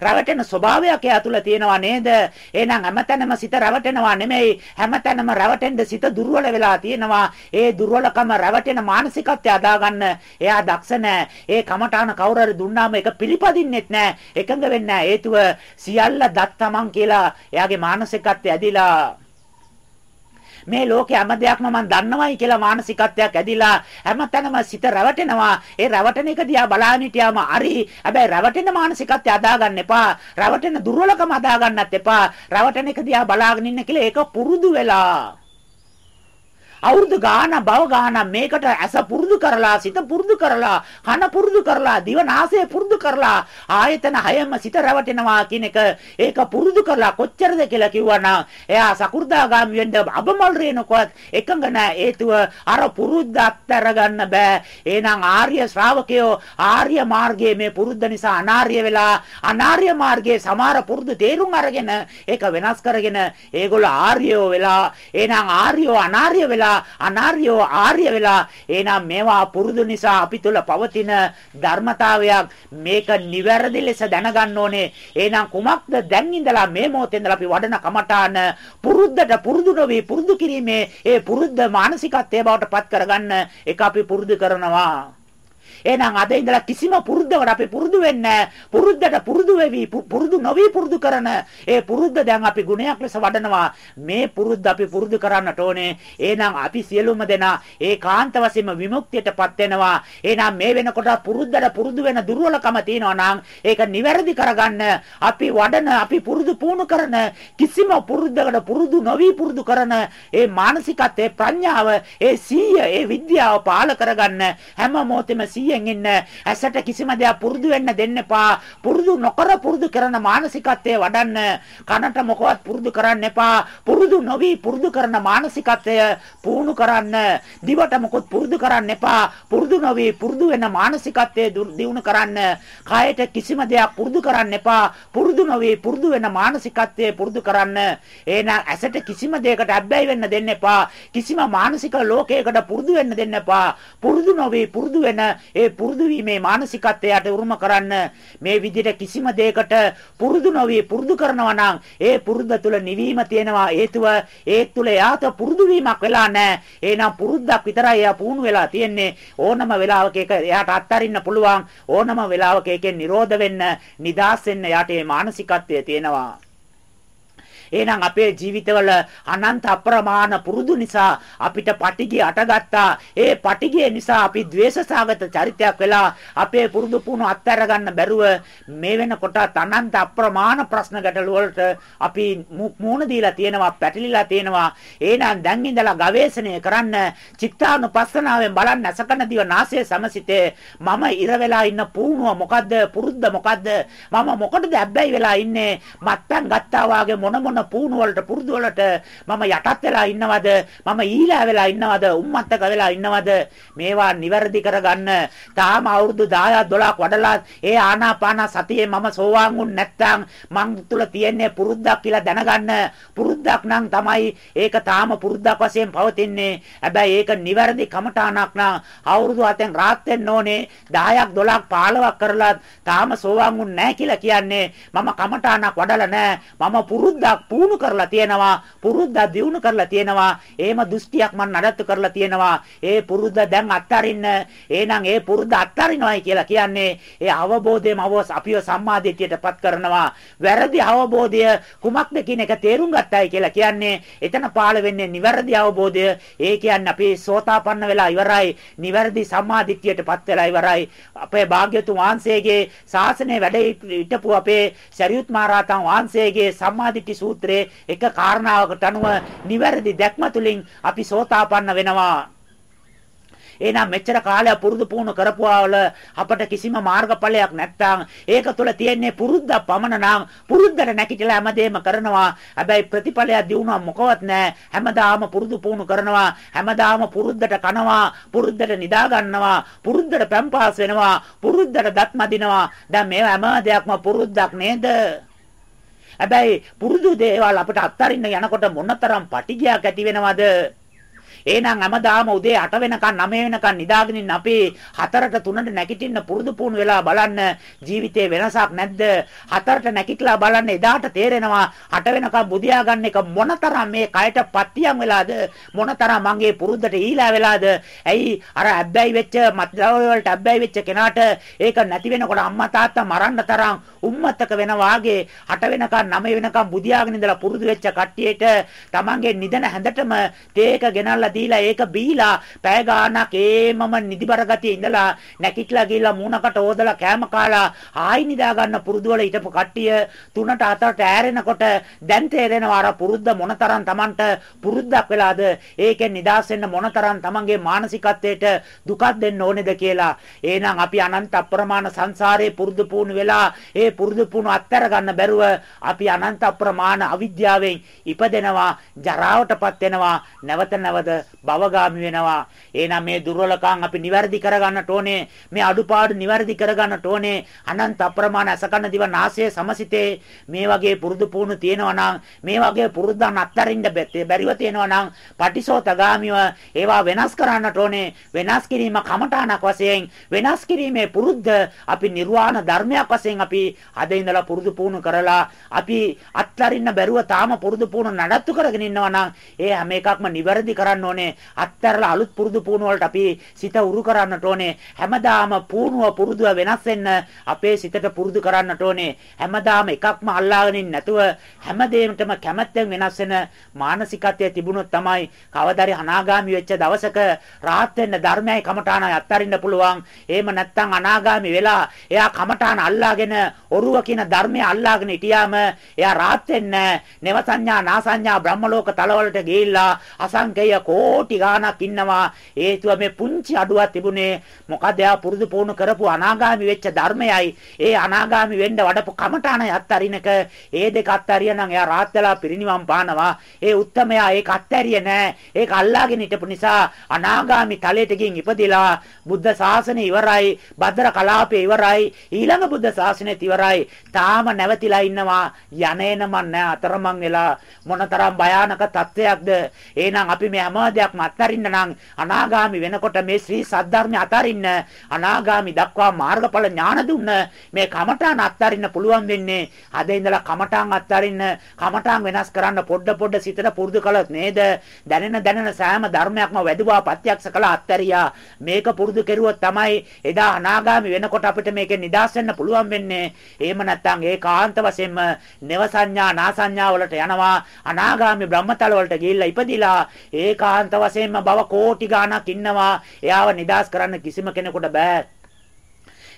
රැවටෙන ස්වභාවයක් එයා තුල තියෙනවා නේද? එහෙනම් හැමතැනම සිත රැවටෙනවා නෙමෙයි. හැමතැනම රැවටෙන්න සිත දුර්වල වෙලා තියෙනවා. ඒ දුර්වලකම රැවටෙන මානසික මානසිකත්වය අදාගන්න එයා දක්ෂ නැහැ. ඒ කමඨාන කවුරු හරි දුන්නාම ඒක පිළිපදින්නෙත් නැහැ. එකඟ වෙන්නේ නැහැ. හේතුව සියල්ල දත්තමන් කියලා එයාගේ මානසිකත්වය ඇදිලා මේ ලෝකේ හැම දෙයක්ම මම දන්නවයි කියලා මානසිකත්වයක් ඇදිලා හැමතැනම සිත රැවටෙනවා. ඒ රැවටෙන එක දිහා බලාගෙන හිටියාම හරි. හැබැයි රැවටෙන මානසිකත්වය අදාගන්න එපා. රැවටෙන දුර්වලකම අදාගන්නත් එපා. රැවටෙන එක දිහා බලාගෙන ඉන්න කියලා ඒක පුරුදු වෙලා අවුරුදු ගාන බව ගාන මේකට ඇස පුරුදු කරලා සිත පුරුදු කරලා කන පුරුදු කරලා දිව නාසය පුරුදු කරලා ආයතන හයම සිත රැවටෙනවා කියන එක ඒක පුරුදු කරලා කොච්චරද කියලා කිව්වනම් එයා සකු르දාගාමි වෙන්න අබමල් රේනකොත් එකඟ නැහැ හේතුව අර පුරුද්ද අත්තර ගන්න බෑ. එහෙනම් ආර්ය ශ්‍රාවකයෝ ආර්ය මාර්ගයේ මේ පුරුද්ද නිසා අනාර්ය වෙලා අනාර්ය මාර්ගයේ සමහර පුරුදු තේරුම් අරගෙන ඒක වෙනස් කරගෙන ඒගොල්ලෝ ආර්යෝ වෙලා එහෙනම් ආර්යෝ අනාර්ය වෙලා වෙලා අනාර්යෝ ආර්ය වෙලා එහෙනම් මේවා පුරුදු නිසා අපි තුල පවතින ධර්මතාවයක් මේක නිවැරදි ලෙස දැනගන්න ඕනේ. එහෙනම් කුමක්ද දැන් ඉඳලා මේ මොහොතේ ඉඳලා අපි වඩන කමඨාන? පුරුද්දට පුරුදු නොවි පුරුදු කිරීමේ ඒ පුරුද්ද මානසිකත්වයේ බවට පත් කරගන්න එක අපි පුරුදු කරනවා. එහෙනම් අද ඉඳලා කිසිම පුරුද්දකට අපි පුරුදු වෙන්නේ පුරුද්දට පුරුදු වෙවි පුරුදු නොවි පුරුදු කරන ඒ පුරුද්ද දැන් අපි ගුණයක් ලෙස වඩනවා. මේ පුරුද්ද අපි පුරුදු කරන්නට ඕනේ. එහෙනම් අපි සියලුම දෙනා ඒකාන්ත වශයෙන්ම විමුක්තියටපත් වෙනවා. එහෙනම් මේ වෙනකොට පුරුද්දට පුරුදු වෙන දුර්වලකම තියෙනවා නම් ඒක නිවැරදි කරගන්න අපි වඩන අපි පුරුදු පුහුණු කරන කිසිම පුරුද්දකට පුරුදු නොවි පුරුදු කරන ඒ මානසිකත්වයේ ප්‍රඥාව ඒ සීය ඒ විද්‍යාව පාල කරගන්න හැම මොහොතෙම සීයෙන් ඉන්න. ඇසට කිසිම දෙයක් පුරුදු වෙන්න දෙන්න එපා. පුරුදු නොකර පුරුදු කරන මානසිකත්වයේ වඩන්න. කනට මොකවත් පුරුදු කරන්න එපා. පුරුදු නොවි පුරුදු කරන මානසිකත්වය පුහුණු කරන්න. දිවට මොකොත් පුරුදු කරන්න එපා. පුරුදු නොවි පුරුදු වෙන මානසිකත්වයේ දියුණු කරන්න. කායට කිසිම දෙයක් පුරුදු කරන්න එපා. පුරුදු නොවි පුරුදු වෙන මානසිකත්වයේ පුරුදු කරන්න. එහෙනම් ඇසට කිසිම දෙයකට අබ්බැහි වෙන්න දෙන්න එපා. කිසිම මානසික ලෝකයකට පුරුදු වෙන්න දෙන්න එපා. පුරුදු නොවි පුරුදු වෙන ඒ පුරුදු වීමේ මානසිකත්වයට උරුම කරන්න මේ විදිහට කිසිම දෙයකට පුරුදු නොවි පුරුදු කරනවා නම් ඒ පුරුද්ද තුළ නිවීම තියෙනවා. හේතුව ඒ තුළ යාත පුරුදු වීමක් වෙලා නැහැ. එහෙනම් පුරුද්දක් විතරයි එයා පුහුණු වෙලා තියෙන්නේ. ඕනම වෙලාවක ඒක එයාට අත්හරින්න පුළුවන්. ඕනම වෙලාවක ඒකෙන් නිරෝධ වෙන්න නිදාස් වෙන්න යාට මේ මානසිකත්වය තියෙනවා. එහෙනම් අපේ ජීවිතවල අනන්ත අප්‍රමාණ පුරුදු නිසා අපිට පටිගිය අටගත්තා. ඒ පටිගිය නිසා අපි द्वේෂසාගත චරිතයක් වෙලා අපේ පුරුදු පුහුණු අත්හැර ගන්න බැරුව මේ වෙනකොට අනන්ත අප්‍රමාණ ප්‍රශ්න ගැටළු වලට අපි මූණ දීලා තියෙනවා, පැටලිලා තියෙනවා. එහෙනම් දැන් ඉඳලා ගවේෂණය කරන්න චිත්තානුපස්සනාවෙන් බලන්න අසකන දිව නාසය සමසිතේ මම ඉර වෙලා ඉන්න පුහුණුව මොකද්ද? පුරුද්ද මොකද්ද? මම මොකටද ඇබ්බැහි වෙලා ඉන්නේ? මත්තන් ගත්තා වාගේ මොන මොන මොන පුහුණු වලට පුරුදු වලට මම යටත් වෙලා ඉන්නවද? මම ඊළා වෙලා ඉන්නවද? උම්මත්තක වෙලා ඉන්නවද? මේවා නිවැරදි කරගන්න. තාම අවුරුදු 10ක් 12ක් වඩලා ඒ ආනාපාන සතියේ මම සෝවාන් වුන් නැත්තම් මං තුල තියෙන්නේ පුරුද්දක් කියලා දැනගන්න. පුරුද්දක් නම් තමයි ඒක තාම පුරුද්දක් වශයෙන් පවතින්නේ. හැබැයි ඒක නිවැරදි කමඨාණක් නම් අවුරුදු 7න් රාත් වෙන්න ඕනේ. 10ක් 12ක් 15ක් කරලා තාම සෝවාන් වුන් නැහැ කියලා කියන්නේ මම කමඨාණක් වඩලා නැහැ. මම පුරුද්දක් පුහුණු කරලා තියෙනවා පුරුද්දක් දියුණු කරලා තියෙනවා. එහෙම දෘෂ්ටියක් මම නඩත්තු කරලා තියෙනවා. ඒ පුරුද්ද දැන් අත්හරින්න එහෙනම් ඒ පුරුද්ද අත්හරිනවයි කියලා කියන්නේ ඒ අවබෝධයම අපිව සම්මාදිටියටපත් කරනවා. වැරදි අවබෝධය කුමක්ද කියන එක තේරුම් ගත්තයි කියලා කියන්නේ එතන පාළ වෙන්නේ නිවැරදි අවබෝධය. ඒ කියන්නේ අපි සෝතාපන්න වෙලා ඉවරයි නිවැරදි සම්මාදිටියටපත් වෙලා ඉවරයි. අපේ භාග්‍යතුන් වහන්සේගේ ශාසනය වැඩ හිටපු අපේ සරියුත් මහරහතන් වහන්සේගේ සම්මාදිට්ඨි සූත්‍රය සූත්‍රයේ එක කාරණාවකට අනුව නිවැරදි දැක්ම තුලින් අපි සෝතාපන්න වෙනවා. එහෙනම් මෙච්චර කාලයක් පුරුදු පුහුණු කරපුවාවල අපට කිසිම මාර්ගඵලයක් නැත්තම් ඒක තුළ තියෙන්නේ පුරුද්ද පමණ නම් පුරුද්දට නැකිටලා හැමදේම කරනවා. හැබැයි ප්‍රතිඵලයක් දිනුවා මොකවත් නැහැ. හැමදාම පුරුදු පුහුණු කරනවා. හැමදාම පුරුද්දට කනවා. පුරුද්දට නිදා ගන්නවා. පුරුද්දට පැම්පාස් වෙනවා. පුරුද්දට දත් මදිනවා. දැන් මේ හැම දෙයක්ම පුරුද්දක් නේද? හැබැයි පුරුදු දේවල් අපිට අත්හරින්න යනකොට මොනතරම් පටිගයක් ඇති වෙනවද? එහෙනම් හැමදාම උදේ 8 වෙනකන් 9 වෙනකන් නිදාගෙන ඉන්න අපි 4ට 3ට නැගිටින්න පුරුදු පුහුණු වෙලා බලන්න ජීවිතේ වෙනසක් නැද්ද? 4ට නැගිටලා බලන්න එදාට තේරෙනවා 8 වෙනකන් බුදියා ගන්න එක මොනතරම් මේ කයට පත්තියම් වෙලාද? මොනතරම් මගේ පුරුද්දට ඊලා වෙලාද? ඇයි අර ඇබ්බැහි වෙච්ච මත්ද්‍රව්‍ය වලට ඇබ්බැහි වෙච්ච කෙනාට ඒක නැති වෙනකොට අම්මා තාත්තා මරන්න තරම් උම්මත්තක වෙන වාගේ 8 වෙනකන් 9 වෙනකන් බුදියාගෙන ඉඳලා පුරුදු වෙච්ච කට්ටියට තමන්ගේ නිදන හැඳටම තේක ගෙනල්ලා දීලා ඒක බීලා පැය ගාණක් ඒමම නිදිබර ගතිය ඉඳලා නැකිట్లా ගිහිල්ලා මූණකට ඕදලා කෑම කාලා ආයි නිදා ගන්න පුරුදු වල හිටපු කට්ටිය තුනට හතරට ඈරෙනකොට දැන් තේරෙනවා අර පුරුද්ද මොනතරම් Tamanට පුරුද්දක් වෙලාද? ඒකෙන් නිදාස් වෙන්න මොනතරම් Tamanගේ මානසිකත්වයට දුකක් දෙන්න ඕනේද කියලා. එහෙනම් අපි අනන්ත අප්‍රමාණ සංසාරේ පුරුදු පුහුණු වෙලා ඒ පුරුදු පුහුණු අත්හැර ගන්න බැරුව අපි අනන්ත අප්‍රමාණ අවිද්‍යාවෙන් ඉපදෙනවා ජරාවටපත් වෙනවා. නැවත නැවත භවගාමි වෙනවා. එහෙනම් මේ දුර්වලකම් අපි නිවැරදි කරගන්නට ඕනේ. මේ අඩුපාඩු නිවැරදි කරගන්නට ඕනේ. අනන්ත අප්‍රමාණ අසකන දිව නාසය සමසිතේ මේ වගේ පුරුදු පුහුණු තියෙනවා නම් මේ වගේ පුරුද්දන් අත්තරින්න බැරිව තියෙනවා නම් පටිසෝතගාමිව ඒවා වෙනස් කරන්නට ඕනේ. වෙනස් කිරීම කමඨාණක් වශයෙන් වෙනස් කිරීමේ පුරුද්ද අපි නිර්වාණ ධර්මයක් වශයෙන් අපි අද ඉඳලා පුරුදු පුහුණු කරලා අපි අත්තරින්න බැරුව තාම පුරුදු පුහුණු නඩත්තු කරගෙන ඉන්නවා නම් ඒ හැම එකක්ම නිවැරදි කරන්න ඕනේ. අත්තරලා අලුත් පුරුදු පුහුණු වලට අපි සිත උරු කරන්නට ඕනේ. හැමදාම පුහුණුව පුරුදුව වෙනස් වෙන්න අපේ සිතට පුරුදු කරන්නට ඕනේ. හැමදාම එකක්ම අල්ලාගෙන නැතුව හැමදේටම කැමැත්තෙන් වෙනස් වෙන මානසිකත්වයේ තිබුණොත් තමයි කවදාරි අනාගාමි වෙච්ච දවසක රාහත් වෙන්න ධර්මයයි කමඨානයි අත්තරින්න පුළුවන්. එහෙම නැත්නම් අනාගාමි වෙලා එයා කමඨාන අල්ලාගෙන ඔරුව කියන ධර්මය අල්ලාගෙන හිටියාම එයා රාහත් වෙන්නේ නවසඤ්ඤා නාසඤ්ඤා බ්‍රහ්මලෝක තලවලට ගිහිල්ලා අසංකේය කෝටි ගාණක් ඉන්නවා. හේතුව මේ පුංචි අඩුවක් තිබුණේ මොකද එයා පුරුදු පුහුණු කරපු අනාගාමි වෙච්ච ධර්මයයි ඒ අනාගාමි වෙන්න වඩපු කමඨානයි අත්තරිනක ඒ දෙක අත්තරියනම් එයා රාහත් වෙලා පිරිනිවන් පානවා. ඒ උත්තමයා ඒක අත්තරිය නෑ. ඒක අල්ලාගෙන හිටපු නිසා අනාගාමි තලයට ගින් ඉපදිලා බුද්ධ ශාසනය ඉවරයි. භද්‍ර කලාපේ ඉවරයි. ඊළඟ බුද්ධ ශාසනයත් ඉවරයි. තාම නැවතිලා ඉන්නවා. යන්නේන මන් නෑ අතරමං වෙලා මොනතරම් භයානක තත්වයක්ද. එහෙනම් අපි මේ හැම දෙයක්ම අත්හරින්න නම් අනාගාමි වෙනකොට මේ ශ්‍රී සද්ධර්මය අතරින්න අනාගාමි දක්වා මාර්ගඵල ඥාන දුන්න මේ කමඨාන අත්හරින්න පුළුවන් වෙන්නේ. අද ඉඳලා කමඨාන් අත්හරින්න කමඨාන් වෙනස් කරන්න පොඩ පොඩ සිතට පුරුදු කළොත් නේද? දැනෙන දැනෙන සෑම ධර්මයක්ම වැදුවා ප්‍රත්‍යක්ෂ කළා අත්හැරියා මේක පුරුදු කෙරුවොත් තමයි එදා අනාගාමි වෙනකොට අපිට මේකෙන් නිදහස් වෙන්න පුළුවන් වෙන්නේ. එහෙම නැත්නම් ඒකාන්ත වශයෙන්ම නව සංඥා නා සංඥා වලට යනවා. අනාගාමි බ්‍රහ්මතල වලට ගිහිල්ලා ඉපදිලා ඒකාන්ත වශයෙන්ම භව කෝටි ගාණක් ඉන්නවා. එයාව නිදහස් කරන්න කිසිම කෙනෙකුට බෑ.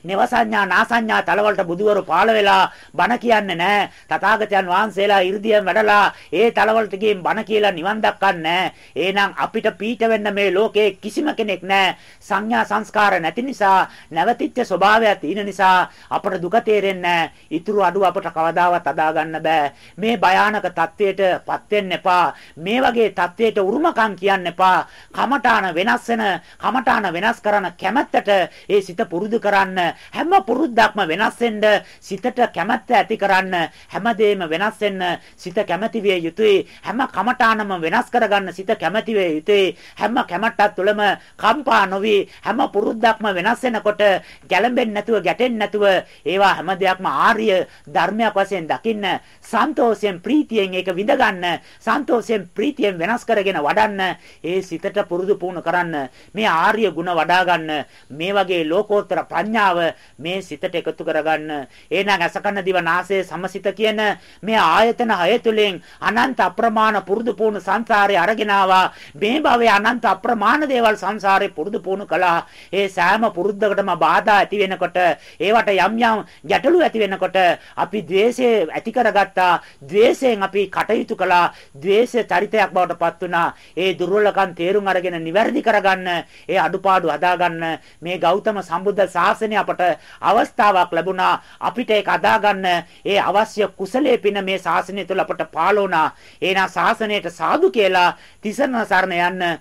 නව සංඥා නා සංඥා තලවලට බුදුවරු පාළ වෙලා බණ කියන්නේ නැහැ. තථාගතයන් වහන්සේලා 이르දියෙන් වැඩලා ඒ තලවලට ගිහින් බණ කියලා නිවන් දක්කන්නේ එහෙනම් අපිට පීඩ වෙන්න මේ ලෝකේ කිසිම කෙනෙක් නැහැ. සංඥා සංස්කාර නැති නිසා නැවතිච්ච ස්වභාවය තියෙන නිසා අපට දුක තේරෙන්නේ ඉතුරු අඩුව අපට කවදාවත් අදා ගන්න බෑ. මේ භයානක தത്വයටපත් වෙන්න එපා. මේ වගේ தത്വයට උරුමකම් කියන්න එපා. කමඨාන වෙනස් වෙන කමඨාන වෙනස් කරන කැමැත්තට ඒ සිත පුරුදු කරන්න හැම පුරුද්දක්ම වෙනස් වෙන්න සිතට කැමැත්ත ඇති කරන්න හැමදේම වෙනස් වෙන්න සිත කැමැති විය යුතුයි. හැම කමඨානම වෙනස් කරගන්න සිත කැමැති විය යුතුයි. හැම කැමැට්ටක් තුළම කම්පා නොවි හැම පුරුද්දක්ම වෙනස් වෙනකොට ගැළඹෙන්නේ නැතුව ගැටෙන්නේ නැතුව ඒවා හැම දෙයක්ම ආර්ය ධර්මයක් වශයෙන් දකින්න සන්තෝෂයෙන් ප්‍රීතියෙන් ඒක විඳ ගන්න සන්තෝෂයෙන් ප්‍රීතියෙන් වෙනස් කරගෙන වඩන්න ඒ සිතට පුරුදු පුහුණු කරන්න මේ ආර්ය ගුණ වඩා ගන්න මේ වගේ ලෝකෝත්තර ප්‍රඥාව සංඥාව මේ සිතට එකතු කරගන්න. එහෙනම් අසකන දිව නාසය සමසිත කියන මේ ආයතන හය තුලින් අනන්ත අප්‍රමාණ පුරුදු පුහුණු සංසාරේ අරගෙන ආවා. මේ භවයේ අනන්ත අප්‍රමාණ දේවල් සංසාරේ පුරුදු පුහුණු කළා. ඒ සෑම පුරුද්දකටම බාධා ඇති වෙනකොට ඒවට යම් යම් ගැටලු ඇති වෙනකොට අපි द्वේෂය ඇති කරගත්තා. द्वේෂයෙන් අපි කටයුතු කළා. द्वේෂ චරිතයක් බවට පත් වුණා. ඒ දුර්වලකම් තේරුම් අරගෙන නිවැරදි කරගන්න, ඒ අඩුපාඩු හදාගන්න මේ ගෞතම සම්බුද්ධ ශාසනය අප අපට අවස්ථාවක් ලැබුණා. අපිට ඒක අදාගන්න ඒ අවශ්‍ය කුසලයේ පින මේ ශාසනය තුළ අපට පාලෝනා එහෙනම් ශාසනයට සාදු කියලා තිසරණ සරණ යන්න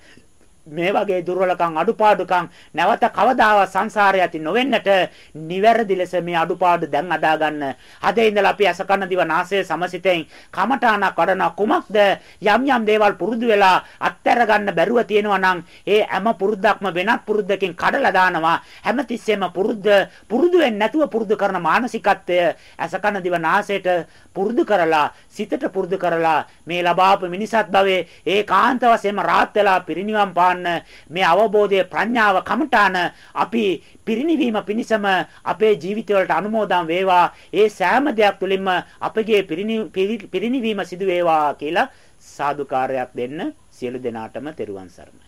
මේ වගේ දුර්වලකම් අඩුපාඩුකම් නැවත කවදාවත් සංසාරය ඇති නොවෙන්නට නිවැරදි ලෙස මේ අඩුපාඩු දැන් අදා ගන්න. අද ඉඳලා අපි අසකන දිව නාසය සමසිතෙන් කමඨානක් වඩන කුමක්ද යම් යම් දේවල් පුරුදු වෙලා අත්හැර ගන්න බැරුව තියෙනවා නම් ඒ හැම පුරුද්දක්ම වෙනත් පුරුද්දකින් කඩලා දානවා. හැමතිස්සෙම පුරුද්ද පුරුදු වෙන්නේ නැතුව පුරුදු කරන මානසිකත්වය අසකන දිව නාසයට පුරුදු කරලා සිතට පුරුදු කරලා මේ ලබාපු මිනිසත් භවයේ ඒකාන්ත වශයෙන්ම රාත් වෙලා පිරිනිවන් පාන්න මේ අවබෝධයේ ප්‍රඥාව කමඨාන අපි පිරිනිවීම පිණිසම අපේ ජීවිතවලට අනුමෝදන් වේවා. ඒ සෑම දෙයක් තුළින්ම අපගේ පිරිනිවීම සිදු වේවා කියලා සාදුකාරයක් දෙන්න සියලු දෙනාටම තෙරුවන් සරණයි.